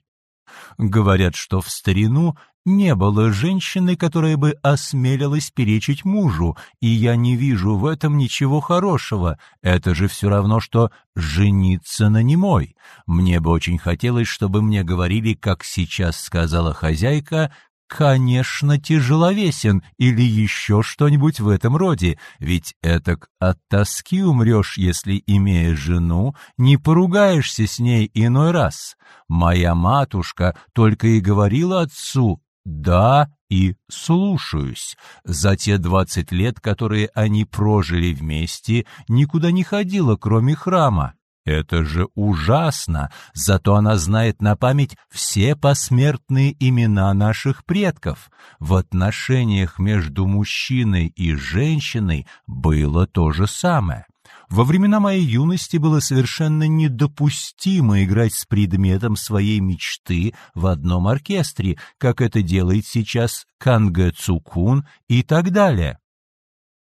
Говорят, что в старину не было женщины, которая бы осмелилась перечить мужу, и я не вижу в этом ничего хорошего. Это же все равно, что жениться на немой. Мне бы очень хотелось, чтобы мне говорили, как сейчас сказала хозяйка, конечно, тяжеловесен или еще что-нибудь в этом роде, ведь этак от тоски умрешь, если, имея жену, не поругаешься с ней иной раз. Моя матушка только и говорила отцу «да» и «слушаюсь». За те двадцать лет, которые они прожили вместе, никуда не ходила, кроме храма. Это же ужасно, зато она знает на память все посмертные имена наших предков. В отношениях между мужчиной и женщиной было то же самое. Во времена моей юности было совершенно недопустимо играть с предметом своей мечты в одном оркестре, как это делает сейчас Кангэ Цукун и так далее.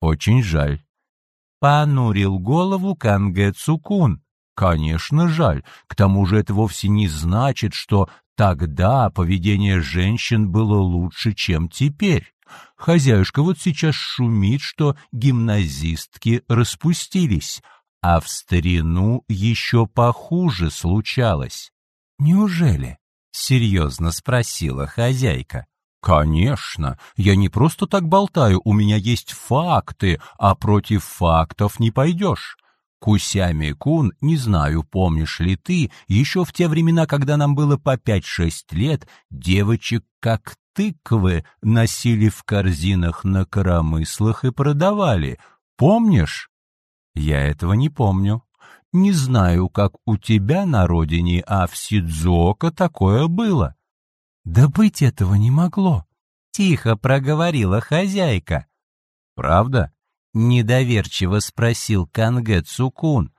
Очень жаль. Понурил голову Кангэ Цукун. Конечно, жаль. К тому же это вовсе не значит, что тогда поведение женщин было лучше, чем теперь. Хозяюшка вот сейчас шумит, что гимназистки распустились, а в старину еще похуже случалось. «Неужели?» — серьезно спросила хозяйка. «Конечно, я не просто так болтаю, у меня есть факты, а против фактов не пойдешь. Кусями-кун, не знаю, помнишь ли ты, еще в те времена, когда нам было по пять-шесть лет, девочек как тыквы носили в корзинах на коромыслах и продавали. Помнишь? Я этого не помню. Не знаю, как у тебя на родине, а в Сидзока такое было. Да быть этого не могло. Тихо проговорила хозяйка. Правда? Недоверчиво спросил Канге Цукун.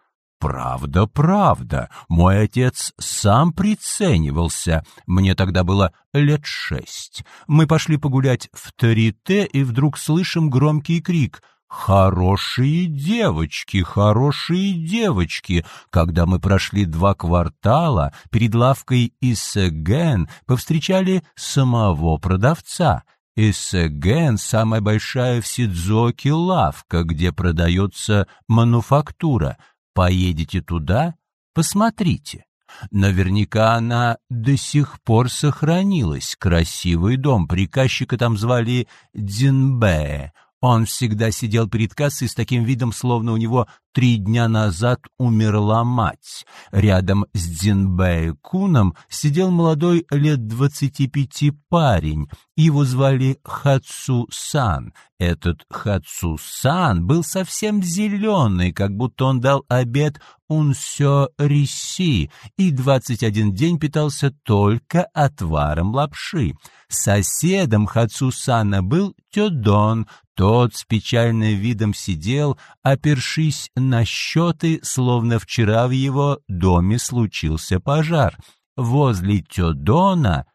«Правда, правда. Мой отец сам приценивался. Мне тогда было лет шесть. Мы пошли погулять в Тарите и вдруг слышим громкий крик «Хорошие девочки, хорошие девочки!» Когда мы прошли два квартала, перед лавкой Иссеген повстречали самого продавца — Иссеген — самая большая в Сидзоке лавка, где продается мануфактура. Поедете туда — посмотрите. Наверняка она до сих пор сохранилась. Красивый дом. Приказчика там звали Дзинбэ. Он всегда сидел перед кассой с таким видом, словно у него три дня назад умерла мать. Рядом с Дзинбэй Куном сидел молодой лет двадцати пяти парень. Его звали Хацу Сан. Этот Хацу Сан был совсем зеленый, как будто он дал обед унсё риси и двадцать один день питался только отваром лапши. Соседом Хацу Сана был Тёдон, тот с печальным видом сидел, опершись на счеты, словно вчера в его доме случился пожар. Возле Тёдона...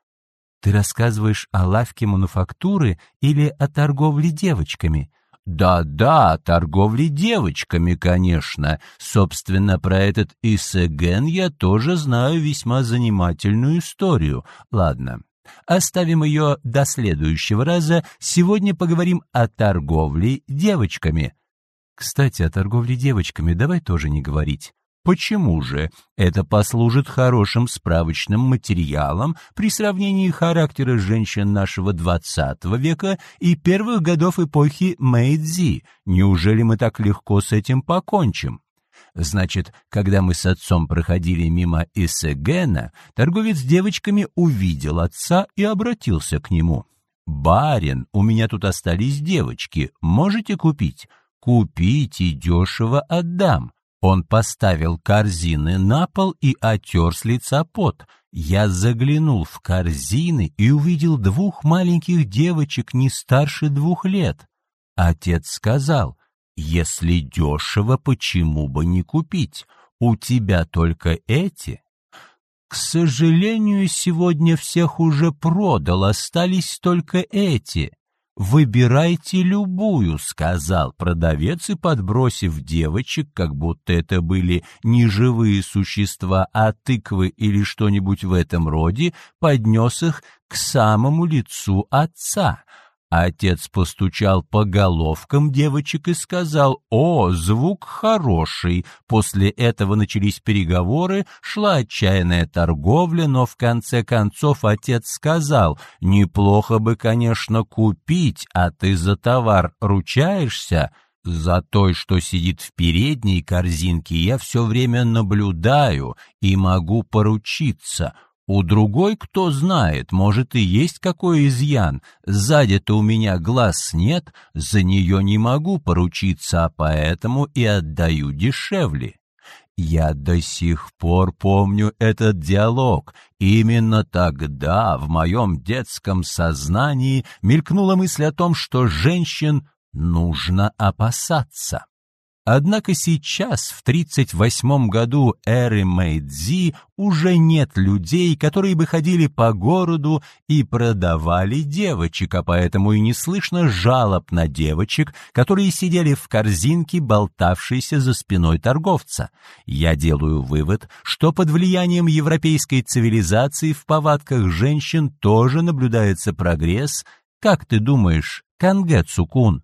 Ты рассказываешь о лавке мануфактуры или о торговле девочками? Да-да, торговле девочками, конечно. Собственно, про этот Исеген я тоже знаю весьма занимательную историю. Ладно, Оставим ее до следующего раза. Сегодня поговорим о торговле девочками. Кстати, о торговле девочками давай тоже не говорить. Почему же? Это послужит хорошим справочным материалом при сравнении характера женщин нашего XX века и первых годов эпохи Мэйдзи. Неужели мы так легко с этим покончим? Значит, когда мы с отцом проходили мимо Исегена, торговец девочками увидел отца и обратился к нему. «Барин, у меня тут остались девочки, можете купить?» «Купите, дешево отдам». Он поставил корзины на пол и отер с лица пот. Я заглянул в корзины и увидел двух маленьких девочек не старше двух лет. Отец сказал, если дешево, почему бы не купить? У тебя только эти. К сожалению, сегодня всех уже продал, остались только эти. «Выбирайте любую», — сказал продавец, и, подбросив девочек, как будто это были не живые существа, а тыквы или что-нибудь в этом роде, поднес их к самому лицу отца. Отец постучал по головкам девочек и сказал «О, звук хороший». После этого начались переговоры, шла отчаянная торговля, но в конце концов отец сказал «Неплохо бы, конечно, купить, а ты за товар ручаешься?» За той, что сидит в передней корзинке, я все время наблюдаю и могу поручиться — у другой, кто знает, может и есть какой изъян. Сзади-то у меня глаз нет, за нее не могу поручиться, а поэтому и отдаю дешевле. Я до сих пор помню этот диалог. Именно тогда в моем детском сознании мелькнула мысль о том, что женщин нужно опасаться. Однако сейчас, в 38 году эры Мэйдзи, уже нет людей, которые бы ходили по городу и продавали девочек, а поэтому и не слышно жалоб на девочек, которые сидели в корзинке, болтавшейся за спиной торговца. Я делаю вывод, что под влиянием европейской цивилизации в повадках женщин тоже наблюдается прогресс. Как ты думаешь, Кангэ Цукун?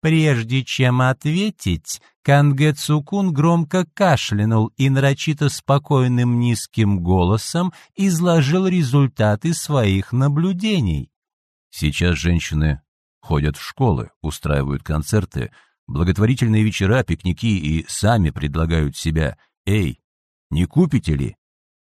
Прежде чем ответить, Кангэ Цукун громко кашлянул и нарочито спокойным низким голосом изложил результаты своих наблюдений. Сейчас женщины ходят в школы, устраивают концерты, благотворительные вечера, пикники и сами предлагают себя. «Эй, не купите ли?»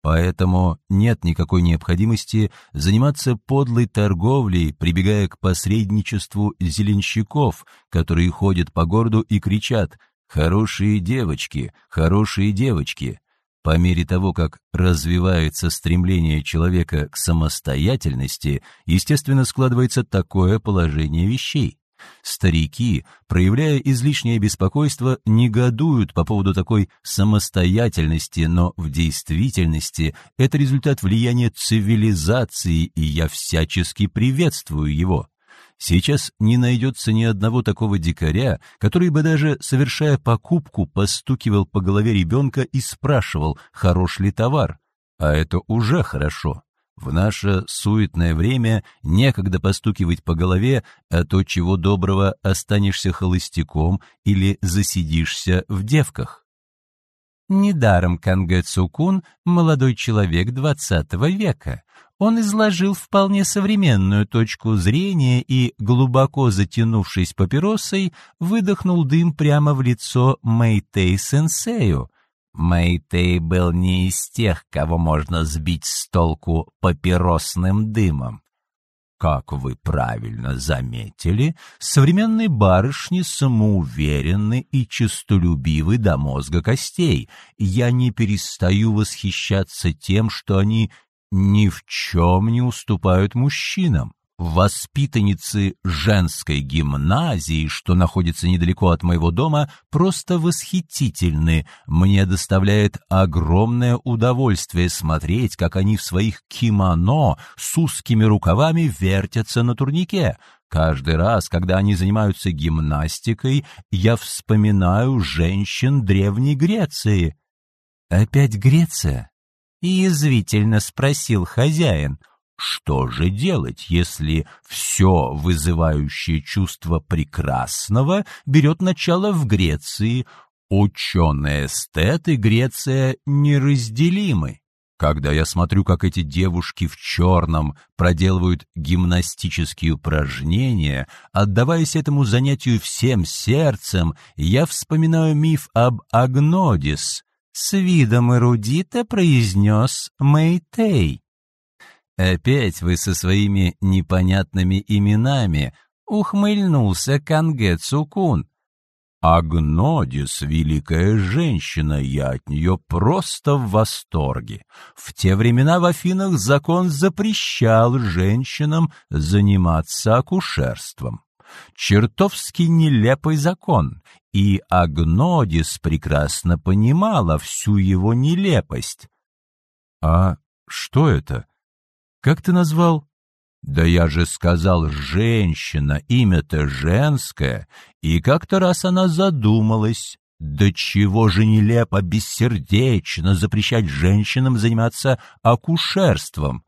Поэтому нет никакой необходимости заниматься подлой торговлей, прибегая к посредничеству зеленщиков, которые ходят по городу и кричат «Хорошие девочки! Хорошие девочки!». По мере того, как развивается стремление человека к самостоятельности, естественно, складывается такое положение вещей. Старики, проявляя излишнее беспокойство, негодуют по поводу такой самостоятельности, но в действительности это результат влияния цивилизации, и я всячески приветствую его. Сейчас не найдется ни одного такого дикаря, который бы даже, совершая покупку, постукивал по голове ребенка и спрашивал, хорош ли товар. А это уже хорошо. В наше суетное время некогда постукивать по голове, а то, чего доброго, останешься холостяком или засидишься в девках. Недаром Кангэ Цукун — молодой человек двадцатого века. Он изложил вполне современную точку зрения и, глубоко затянувшись папиросой, выдохнул дым прямо в лицо Мэйтэй-сенсею, Мэйтэй был не из тех, кого можно сбить с толку папиросным дымом. Как вы правильно заметили, современные барышни самоуверенны и честолюбивы до мозга костей. Я не перестаю восхищаться тем, что они ни в чем не уступают мужчинам воспитанницы женской гимназии, что находится недалеко от моего дома, просто восхитительны. Мне доставляет огромное удовольствие смотреть, как они в своих кимоно с узкими рукавами вертятся на турнике. Каждый раз, когда они занимаются гимнастикой, я вспоминаю женщин Древней Греции. «Опять Греция?» — язвительно спросил хозяин — что же делать, если все вызывающее чувство прекрасного берет начало в Греции? Ученые-эстеты Греция неразделимы. Когда я смотрю, как эти девушки в черном проделывают гимнастические упражнения, отдаваясь этому занятию всем сердцем, я вспоминаю миф об Агнодис. С видом эрудита произнес Мэйтей. «Опять вы со своими непонятными именами!» — ухмыльнулся Канге Цукун. Агнодис — великая женщина, я от нее просто в восторге. В те времена в Афинах закон запрещал женщинам заниматься акушерством. Чертовски нелепый закон, и Агнодис прекрасно понимала всю его нелепость. «А что это? Как ты назвал?» «Да я же сказал женщина, имя-то женское». И как-то раз она задумалась. Да чего же нелепо, бессердечно запрещать женщинам заниматься акушерством?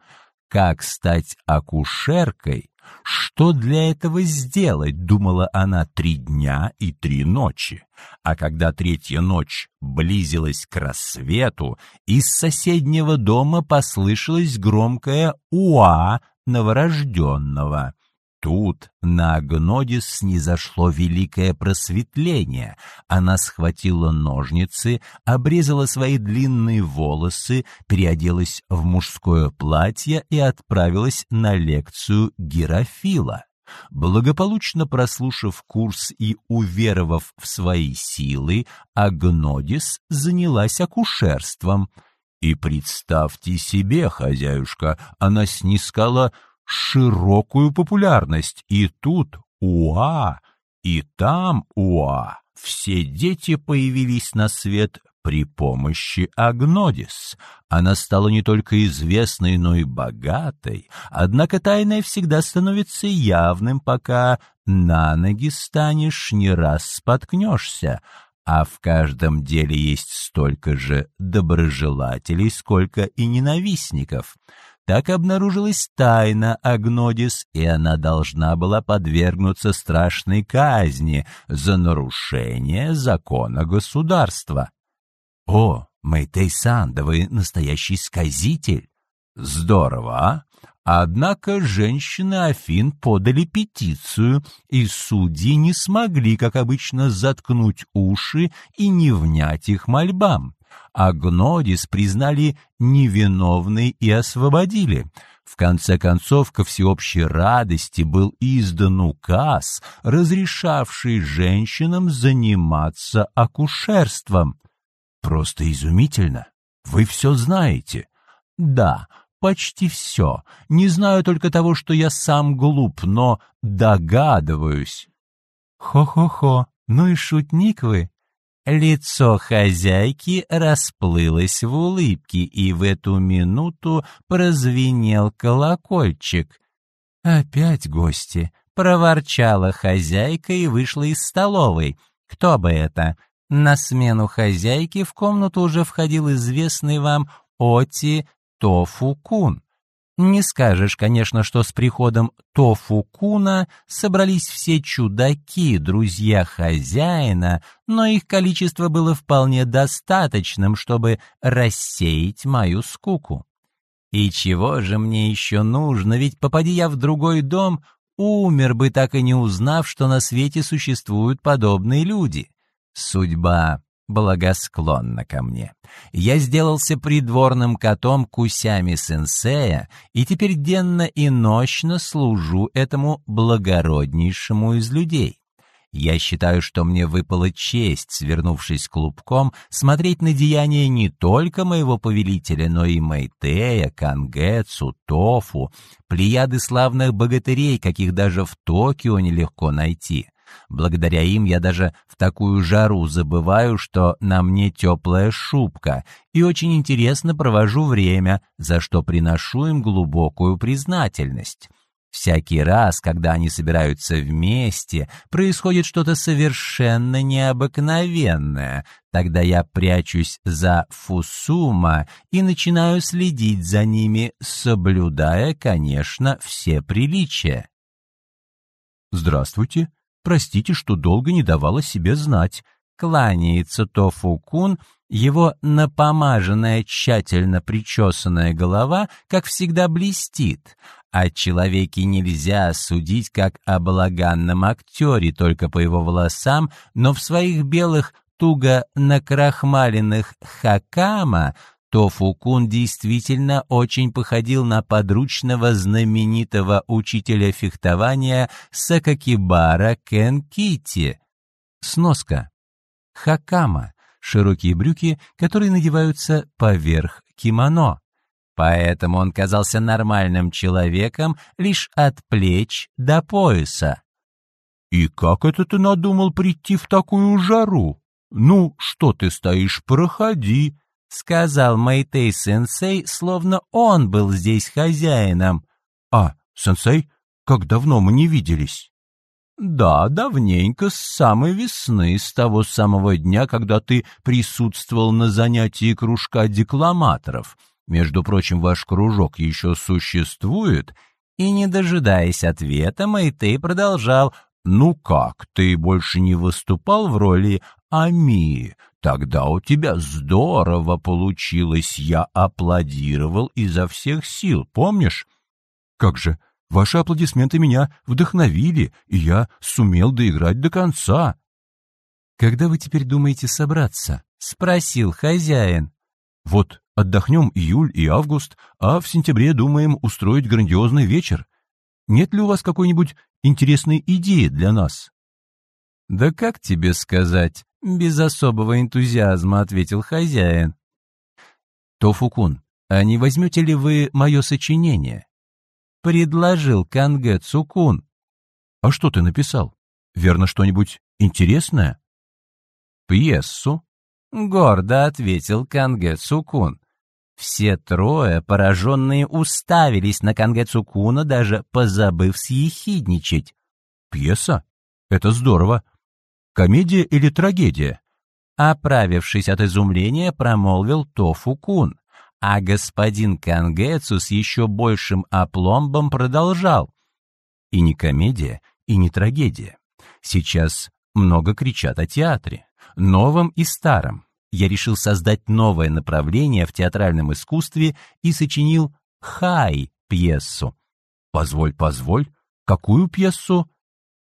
Как стать акушеркой? Что для этого сделать, думала она три дня и три ночи. А когда третья ночь близилась к рассвету, из соседнего дома послышалось громкое «Уа!» новорожденного. Тут на Агнодис снизошло великое просветление. Она схватила ножницы, обрезала свои длинные волосы, переоделась в мужское платье и отправилась на лекцию Герофила. Благополучно прослушав курс и уверовав в свои силы, Агнодис занялась акушерством. И представьте себе, хозяюшка, она снискала широкую популярность. И тут уа, и там уа. Все дети появились на свет при помощи Агнодис. Она стала не только известной, но и богатой. Однако тайное всегда становится явным, пока на ноги станешь, не раз споткнешься. А в каждом деле есть столько же доброжелателей, сколько и ненавистников. Так обнаружилась тайна Агнодис, и она должна была подвергнуться страшной казни за нарушение закона государства. «О, Мэйтэй-сан, да вы настоящий сказитель!» «Здорово, а?» Однако женщины Афин подали петицию, и судьи не смогли, как обычно, заткнуть уши и не внять их мольбам а Гнодис признали невиновной и освободили. В конце концов, ко всеобщей радости был издан указ, разрешавший женщинам заниматься акушерством. Просто изумительно. Вы все знаете. Да, почти все. Не знаю только того, что я сам глуп, но догадываюсь. Хо-хо-хо, ну и шутник вы. Лицо хозяйки расплылось в улыбке, и в эту минуту прозвенел колокольчик. «Опять гости!» — проворчала хозяйка и вышла из столовой. «Кто бы это?» На смену хозяйки в комнату уже входил известный вам Оти Тофу-кун. Не скажешь, конечно, что с приходом Тофу-куна собрались все чудаки, друзья хозяина, но их количество было вполне достаточным, чтобы рассеять мою скуку. И чего же мне еще нужно, ведь попади я в другой дом, умер бы, так и не узнав, что на свете существуют подобные люди. Судьба благосклонна ко мне. Я сделался придворным котом Кусями-сенсея и теперь денно и нощно служу этому благороднейшему из людей. Я считаю, что мне выпала честь, свернувшись клубком, смотреть на деяния не только моего повелителя, но и Мэйтея, Кангэцу, Тофу, плеяды славных богатырей, каких даже в Токио нелегко найти. Благодаря им я даже в такую жару забываю, что на мне теплая шубка, и очень интересно провожу время, за что приношу им глубокую признательность. Всякий раз, когда они собираются вместе, происходит что-то совершенно необыкновенное. Тогда я прячусь за Фусума и начинаю следить за ними, соблюдая, конечно, все приличия. «Здравствуйте», Простите, что долго не давала себе знать. Кланяется Тофу-кун, его напомаженная, тщательно причесанная голова, как всегда, блестит. О человеке нельзя судить как о балаганном актере только по его волосам, но в своих белых туго накрахмаленных хакама то Фукун действительно очень походил на подручного знаменитого учителя фехтования Сакакибара Кенкити. Сноска. Хакама — широкие брюки, которые надеваются поверх кимоно. Поэтому он казался нормальным человеком лишь от плеч до пояса. «И как это ты надумал прийти в такую жару? Ну, что ты стоишь, проходи!» Сказал Мэйтей-сенсей, словно он был здесь хозяином. «А, сенсей, как давно мы не виделись?» «Да, давненько, с самой весны, с того самого дня, когда ты присутствовал на занятии кружка декламаторов. Между прочим, ваш кружок еще существует?» И, не дожидаясь ответа, Мэйтей продолжал. «Ну как, ты больше не выступал в роли Ами? Тогда у тебя здорово получилось, я аплодировал изо всех сил, помнишь?» «Как же, Ваши аплодисменты меня вдохновили, и я сумел доиграть до конца». «Когда вы теперь думаете собраться?» — спросил хозяин. «Вот отдохнем июль и август, а в сентябре думаем устроить грандиозный вечер. Нет ли у вас какой-нибудь интересной идеи для нас?» «Да как тебе сказать?» — без особого энтузиазма ответил хозяин. «Тофукун, а не возьмете ли вы мое сочинение? предложил Канге Цукун. «А что ты написал? Верно, что-нибудь интересное?» «Пьесу», — гордо ответил Канге Цукун. Все трое, пораженные, уставились на Канге Цукуна, даже позабыв съехидничать. «Пьеса? Это здорово. Комедия или трагедия?» Оправившись от изумления, промолвил Тофу Кун а господин Кангецу с еще большим опломбом продолжал. И не комедия, и не трагедия. Сейчас много кричат о театре, новом и старом. Я решил создать новое направление в театральном искусстве и сочинил «Хай» пьесу. «Позволь, позволь, какую пьесу?»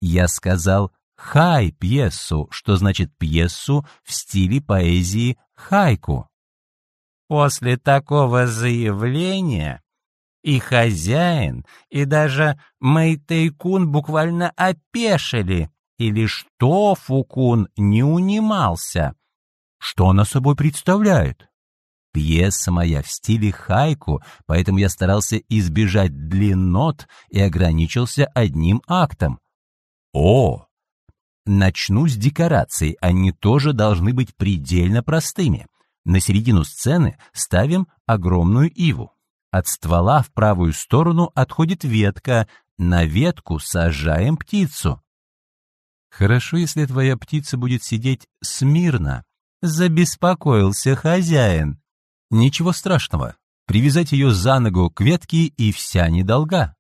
Я сказал «Хай» пьесу, что значит пьесу в стиле поэзии хайку. После такого заявления и хозяин, и даже Мэйтэйкун буквально опешили, и лишь Тофукун не унимался. Что она собой представляет? Пьеса моя в стиле хайку, поэтому я старался избежать длиннот и ограничился одним актом. О! Начну с декораций, они тоже должны быть предельно простыми. На середину сцены ставим огромную иву. От ствола в правую сторону отходит ветка, на ветку сажаем птицу. Хорошо, если твоя птица будет сидеть смирно. Забеспокоился хозяин. Ничего страшного. Привязать ее за ногу к ветке и вся недолга.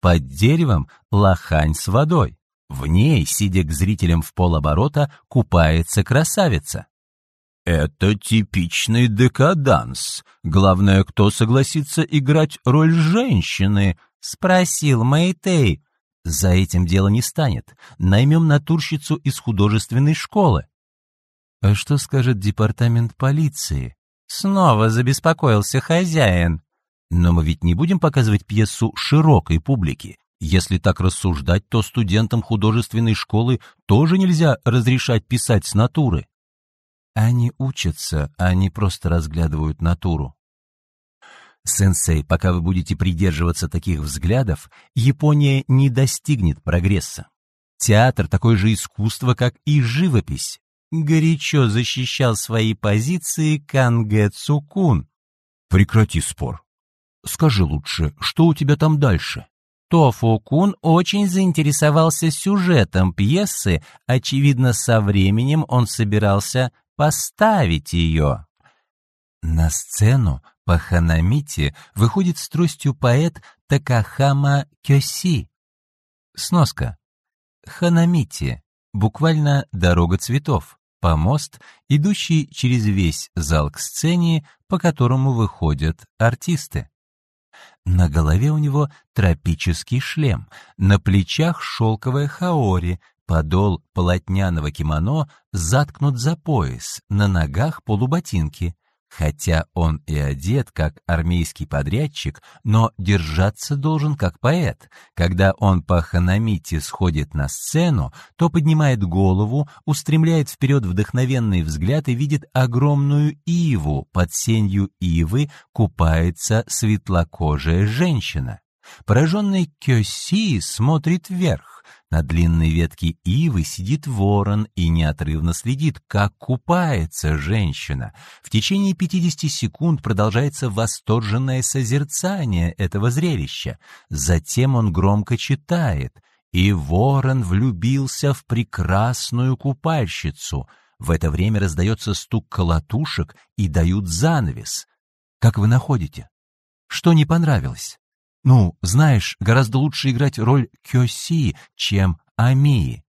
Под деревом лохань с водой. В ней, сидя к зрителям в полоборота, купается красавица. Это типичный декаданс. Главное, кто согласится играть роль женщины? Спросил Мэйтей. За этим дело не станет. Наймем натурщицу из художественной школы. А что скажет департамент полиции? Снова забеспокоился хозяин. Но мы ведь не будем показывать пьесу широкой публике. Если так рассуждать, то студентам художественной школы тоже нельзя разрешать писать с натуры. Они учатся, а не просто разглядывают натуру. Сенсей, пока вы будете придерживаться таких взглядов, Япония не достигнет прогресса. Театр — такое же искусство, как и живопись. Горячо защищал свои позиции Канге Цукун. Прекрати спор. Скажи лучше, что у тебя там дальше? Тофу Кун очень заинтересовался сюжетом пьесы, очевидно, со временем он собирался поставить ее. На сцену по ханамите выходит с тростью поэт Такахама Кёси. Сноска. Ханамити, буквально «дорога цветов», помост, идущий через весь зал к сцене, по которому выходят артисты. На голове у него тропический шлем, на плечах шелковая хаори, Подол полотняного кимоно заткнут за пояс, на ногах полуботинки. Хотя он и одет как армейский подрядчик, но держаться должен как поэт. Когда он по ханамите сходит на сцену, то поднимает голову, устремляет вперед вдохновенный взгляд и видит огромную иву. Под сенью ивы купается светлокожая женщина. Пораженный Кёси смотрит вверх. На длинной ветке ивы сидит ворон и неотрывно следит, как купается женщина. В течение 50 секунд продолжается восторженное созерцание этого зрелища. Затем он громко читает «И ворон влюбился в прекрасную купальщицу». В это время раздается стук колотушек и дают занавес. Как вы находите? Что не понравилось? Ну, знаешь, гораздо лучше играть роль Кёси, чем Амии.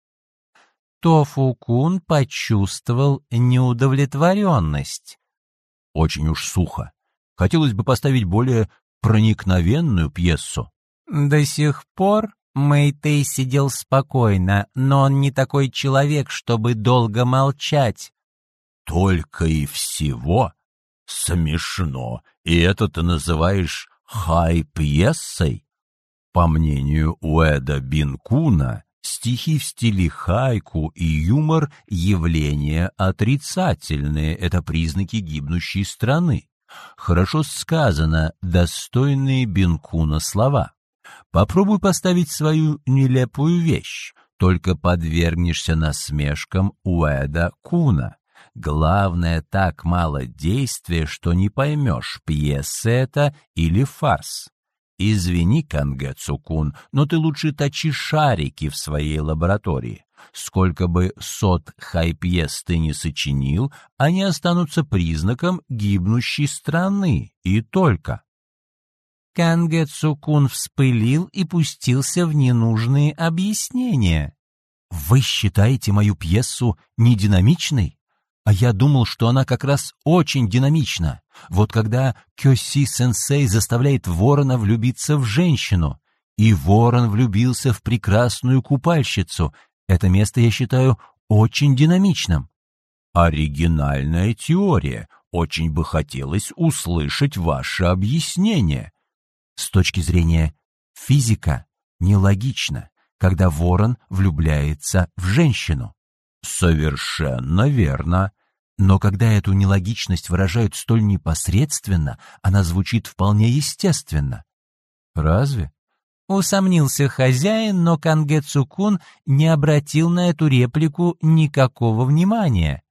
Тофу-кун почувствовал неудовлетворенность. Очень уж сухо. Хотелось бы поставить более проникновенную пьесу. До сих пор Мэйтэй сидел спокойно, но он не такой человек, чтобы долго молчать. Только и всего? Смешно. И это ты называешь хай-пьесой? По мнению Уэда Бинкуна, стихи в стиле хайку и юмор — явления отрицательные, это признаки гибнущей страны. Хорошо сказано, достойные Бинкуна слова. Попробуй поставить свою нелепую вещь, только подвергнешься насмешкам Уэда Куна. Главное, так мало действия, что не поймешь, пьеса это или фарс. Извини, Канге Цукун, но ты лучше точи шарики в своей лаборатории. Сколько бы сот хай-пьес ты не сочинил, они останутся признаком гибнущей страны, и только. Канге Цукун вспылил и пустился в ненужные объяснения. «Вы считаете мою пьесу нединамичной? А я думал, что она как раз очень динамична. Вот когда Кёси-сенсей заставляет ворона влюбиться в женщину, и ворон влюбился в прекрасную купальщицу, это место я считаю очень динамичным. Оригинальная теория. Очень бы хотелось услышать ваше объяснение. С точки зрения физика нелогично, когда ворон влюбляется в женщину. Совершенно верно. Но когда эту нелогичность выражают столь непосредственно, она звучит вполне естественно. Разве? Усомнился хозяин, но Канге Цукун не обратил на эту реплику никакого внимания.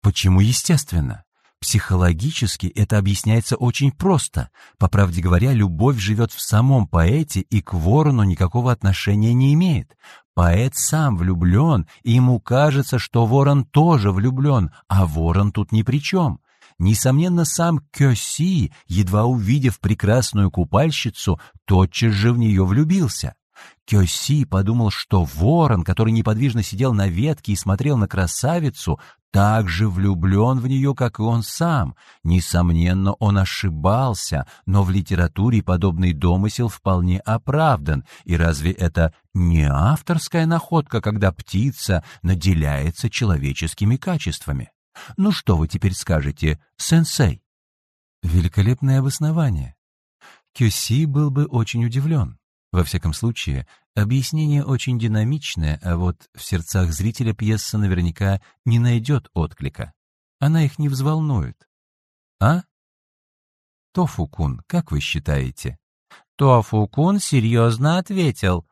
Почему естественно? Психологически это объясняется очень просто. По правде говоря, любовь живет в самом поэте и к ворону никакого отношения не имеет. Поэт сам влюблен, и ему кажется, что ворон тоже влюблен, а ворон тут ни при чем. Несомненно, сам Кёси, едва увидев прекрасную купальщицу, тотчас же в нее влюбился. Кёси подумал, что ворон, который неподвижно сидел на ветке и смотрел на красавицу, так же влюблен в нее, как и он сам. Несомненно, он ошибался, но в литературе подобный домысел вполне оправдан. И разве это не авторская находка, когда птица наделяется человеческими качествами? Ну что вы теперь скажете, сенсей? Великолепное обоснование. Кюси был бы очень удивлен. Во всяком случае, объяснение очень динамичное, а вот в сердцах зрителя пьеса наверняка не найдет отклика. Она их не взволнует. А? Тофукун, как вы считаете? Тофукун серьезно ответил.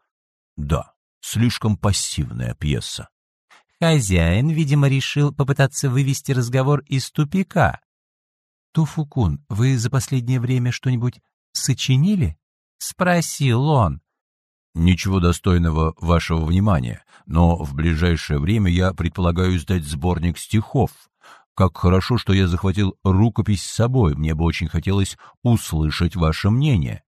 Да, слишком пассивная пьеса. Хозяин, видимо, решил попытаться вывести разговор из тупика. Тофукун, вы за последнее время что-нибудь сочинили? — спросил он. «Ничего достойного вашего внимания, но в ближайшее время я предполагаю издать сборник стихов. Как хорошо, что я захватил рукопись с собой, мне бы очень хотелось услышать ваше мнение».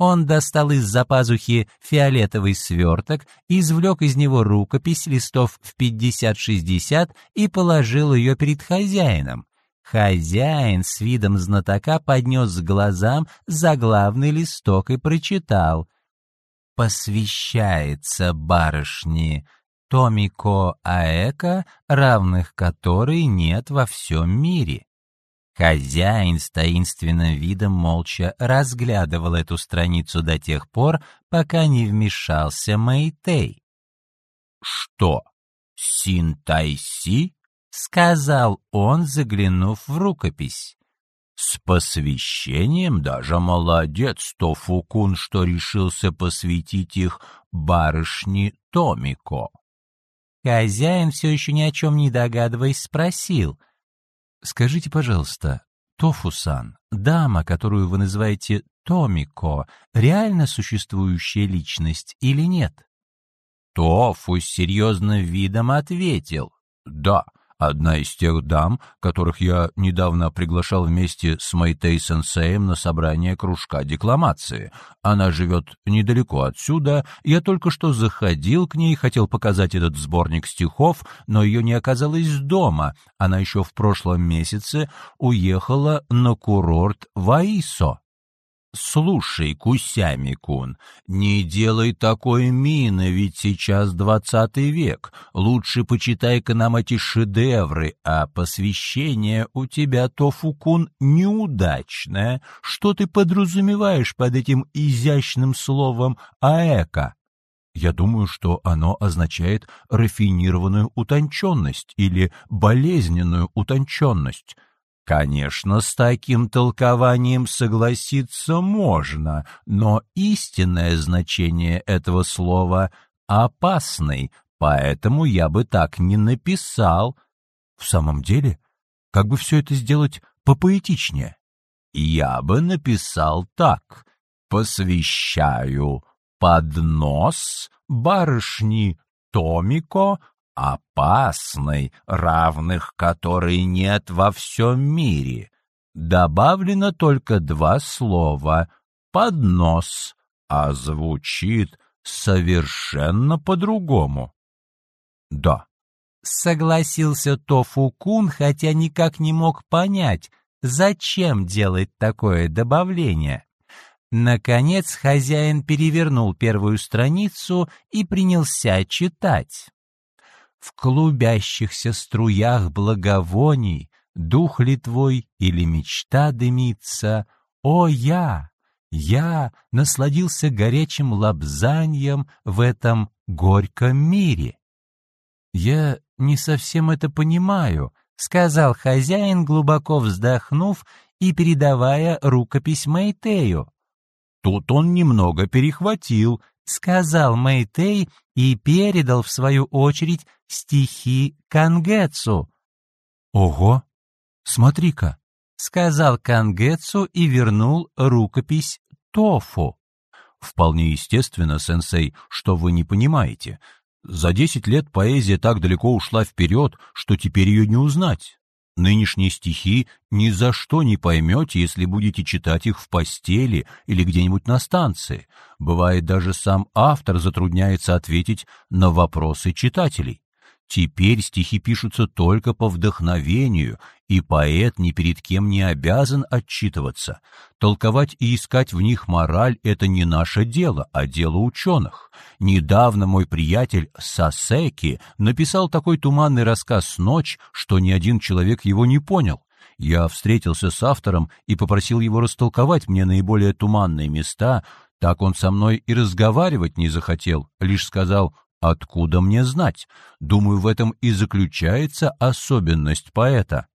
Он достал из-за пазухи фиолетовый сверток, извлек из него рукопись листов в 50-60 и положил ее перед хозяином. Хозяин с видом знатока поднес к глазам заглавный листок и прочитал. «Посвящается барышне Томико Аэка, равных которой нет во всем мире». Хозяин с таинственным видом молча разглядывал эту страницу до тех пор, пока не вмешался Мэйтей. «Что, Синтайси?» — сказал он, заглянув в рукопись. С посвящением даже молодец Тофукун, что решился посвятить их барышне Томико. Хозяин, все еще ни о чем не догадываясь, спросил. «Скажите, пожалуйста, Тофусан, дама, которую вы называете Томико, реально существующая личность или нет?» Тофу с серьезным видом ответил. «Да, одна из тех дам, которых я недавно приглашал вместе с Мэйтэй-сенсеем на собрание кружка декламации. Она живет недалеко отсюда, я только что заходил к ней, хотел показать этот сборник стихов, но ее не оказалось дома. Она еще в прошлом месяце уехала на курорт Ваисо. «Слушай, Кусями-кун, не делай такой мины, ведь сейчас двадцатый век. Лучше почитай-ка нам эти шедевры, а посвящение у тебя, Тофукун, неудачное. Что ты подразумеваешь под этим изящным словом «аэка»?» Я думаю, что оно означает рафинированную утонченность или болезненную утонченность. Конечно, с таким толкованием согласиться можно, но истинное значение этого слова «опасный», поэтому я бы так не написал. В самом деле, как бы все это сделать попоэтичнее? Я бы написал так «посвящаю поднос барышни Томико опасной, равных которой нет во всем мире. Добавлено только два слова «поднос», а звучит совершенно по-другому. Да. Согласился Тофу-кун, хотя никак не мог понять, зачем делать такое добавление. Наконец хозяин перевернул первую страницу и принялся читать. В клубящихся струях благовоний Дух ли твой или мечта дымится? О, я! Я насладился горячим лобзанием в этом горьком мире. Я не совсем это понимаю, — сказал хозяин, глубоко вздохнув и передавая рукопись Мэйтею. Тут он немного перехватил, — сказал Мэйтей и передал, в свою очередь, стихи Кангетсу. «Ого! Смотри-ка!» — сказал Кангетсу и вернул рукопись Тофу. «Вполне естественно, сенсей, что вы не понимаете. За десять лет поэзия так далеко ушла вперед, что теперь ее не узнать. Нынешние стихи ни за что не поймете, если будете читать их в постели или где-нибудь на станции. Бывает, даже сам автор затрудняется ответить на вопросы читателей. Теперь стихи пишутся только по вдохновению, и поэт ни перед кем не обязан отчитываться. Толковать и искать в них мораль — это не наше дело, а дело ученых. Недавно мой приятель Сасеки написал такой туманный рассказ «Ночь», что ни один человек его не понял. Я встретился с автором и попросил его растолковать мне наиболее туманные места, так он со мной и разговаривать не захотел, лишь сказал Откуда мне знать? Думаю, в этом и заключается особенность поэта.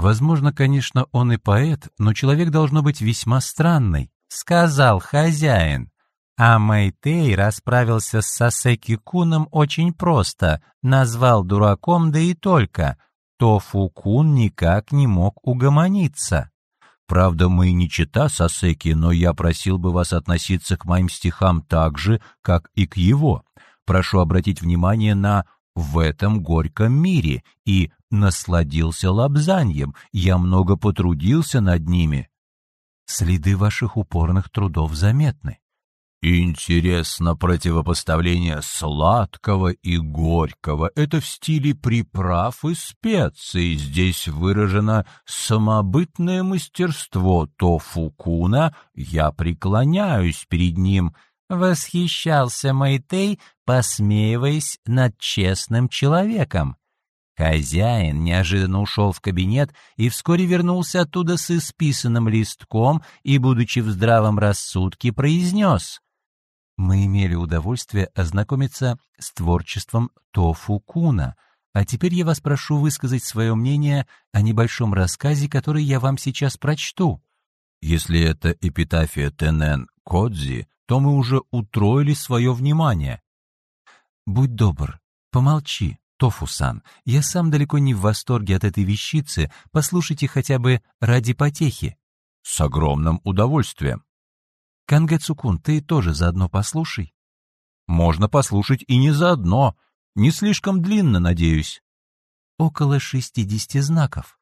Возможно, конечно, он и поэт, но человек должно быть весьма странный, сказал хозяин. А Мэйтей расправился с Сасеки Куном очень просто, назвал дураком, да и только. Тофу Кун никак не мог угомониться. Правда, мы не чита Сасеки, но я просил бы вас относиться к моим стихам так же, как и к его. Прошу обратить внимание на «в этом горьком мире» и «насладился лобзаньем, я много потрудился над ними». Следы ваших упорных трудов заметны. Интересно противопоставление сладкого и горького. Это в стиле приправ и специй. Здесь выражено самобытное мастерство Тофукуна. Я преклоняюсь перед ним. Восхищался Мэйтей, посмеиваясь над честным человеком. Хозяин неожиданно ушел в кабинет и вскоре вернулся оттуда с исписанным листком и, будучи в здравом рассудке, произнес — мы имели удовольствие ознакомиться с творчеством Тофу Куна. А теперь я вас прошу высказать свое мнение о небольшом рассказе, который я вам сейчас прочту. Если это эпитафия Тенен Кодзи, то мы уже утроили свое внимание. Будь добр, помолчи, Тофусан. Я сам далеко не в восторге от этой вещицы, послушайте хотя бы ради потехи. С огромным удовольствием. Кангэ Цукун, ты тоже заодно послушай. Можно послушать и не заодно. Не слишком длинно, надеюсь. Около шестидесяти знаков.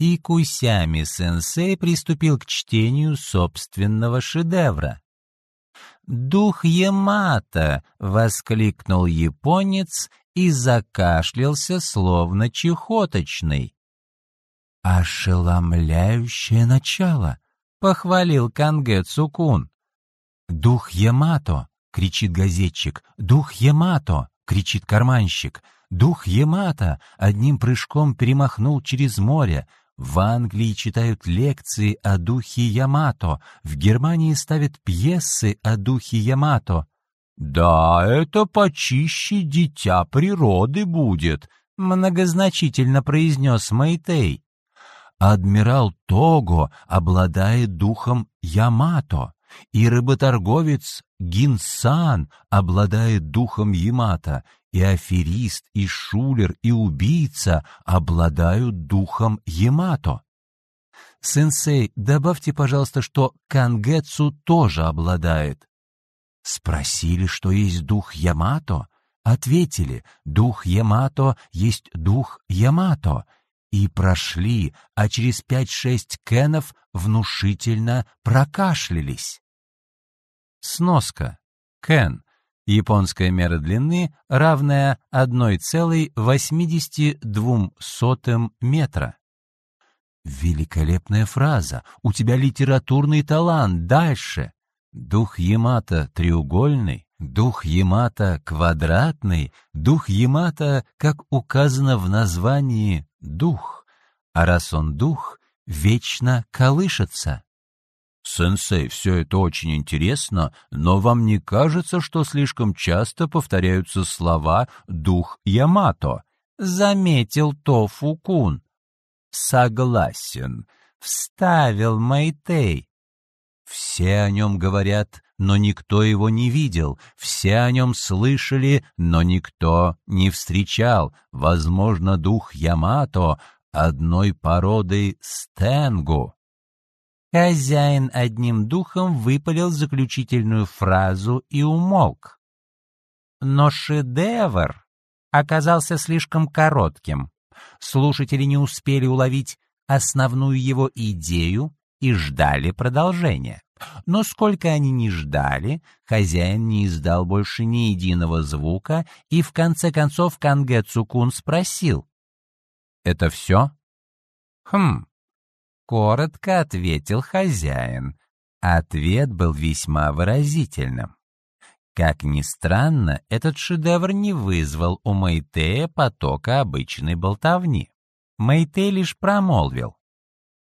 И Кусями-сенсей приступил к чтению собственного шедевра. «Дух Ямато!» — воскликнул японец и закашлялся, словно чехоточный. «Ошеломляющее начало!» — похвалил Кангэ Цукун. «Дух Ямато!» — кричит газетчик. «Дух Ямато!» — кричит карманщик. «Дух Ямато!» одним прыжком перемахнул через море. В Англии читают лекции о духе Ямато, в Германии ставят пьесы о духе Ямато. «Да, это почище дитя природы будет», — многозначительно произнес Мэйтей. Адмирал Того обладает духом Ямато, и рыботорговец Гинсан обладает духом Ямато, и аферист, и шулер, и убийца обладают духом Ямато. Сенсей, добавьте, пожалуйста, что Кангетсу тоже обладает. Спросили, что есть дух Ямато? Ответили, дух Ямато есть дух Ямато. И прошли, а через пять-шесть кенов внушительно прокашлялись. Сноска. Кен. Японская мера длины, равная 1,82 метра. Великолепная фраза. У тебя литературный талант. Дальше. Дух Ямато треугольный, дух Ямато квадратный, дух Ямато, как указано в названии, дух. А раз он дух, вечно колышется. «Сенсей, все это очень интересно, но вам не кажется, что слишком часто повторяются слова «дух Ямато»?» — заметил Тофу-кун. «Согласен», — вставил Мэйтей. Все о нем говорят, но никто его не видел, все о нем слышали, но никто не встречал. Возможно, дух Ямато одной породы Стенгу. Хозяин одним духом выпалил заключительную фразу и умолк. Но шедевр оказался слишком коротким. Слушатели не успели уловить основную его идею и ждали продолжения. Но сколько они ни ждали, хозяин не издал больше ни единого звука, и в конце концов Кангэ Цукун спросил. «Это все?» «Хм, коротко ответил хозяин. Ответ был весьма выразительным. Как ни странно, этот шедевр не вызвал у Мэйтея потока обычной болтовни. Мэйтей лишь промолвил.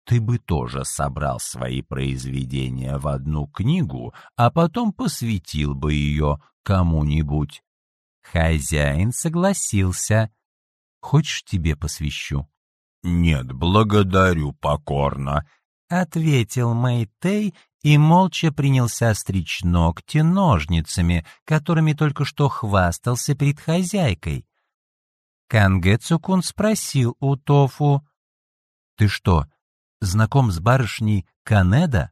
«Ты бы тоже собрал свои произведения в одну книгу, а потом посвятил бы ее кому-нибудь». Хозяин согласился. «Хочешь, тебе посвящу?» «Нет, благодарю покорно», — ответил Мэйтей и молча принялся стричь ногти ножницами, которыми только что хвастался перед хозяйкой. Кангэ Цукун спросил у Тофу, «Ты что, знаком с барышней Канеда?»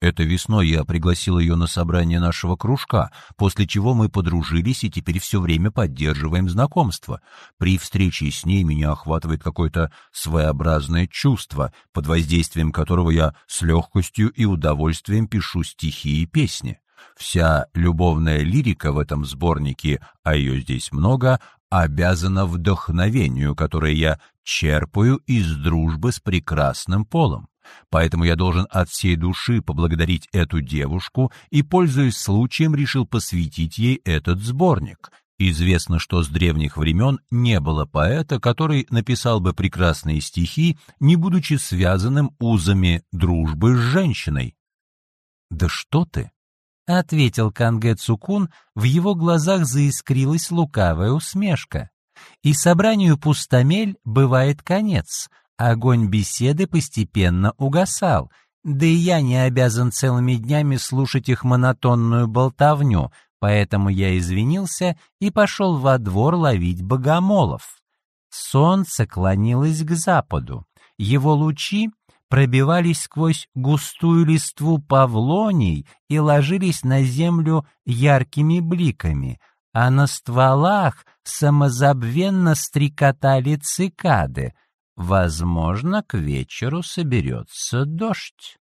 Это весной я пригласил ее на собрание нашего кружка, после чего мы подружились и теперь все время поддерживаем знакомство. При встрече с ней меня охватывает какое-то своеобразное чувство, под воздействием которого я с легкостью и удовольствием пишу стихи и песни. Вся любовная лирика в этом сборнике, а ее здесь много, обязана вдохновению, которое я черпаю из дружбы с прекрасным полом. Поэтому я должен от всей души поблагодарить эту девушку и, пользуясь случаем, решил посвятить ей этот сборник. Известно, что с древних времен не было поэта, который написал бы прекрасные стихи, не будучи связанным узами дружбы с женщиной. «Да что ты!» — ответил Кангэ Цукун, в его глазах заискрилась лукавая усмешка. И собранию пустомель бывает конец. Огонь беседы постепенно угасал, да и я не обязан целыми днями слушать их монотонную болтовню, поэтому я извинился и пошел во двор ловить богомолов. Солнце клонилось к западу. Его лучи пробивались сквозь густую листву павлоний и ложились на землю яркими бликами, а на стволах самозабвенно стрекотали цикады. Возможно, к вечеру соберется дождь.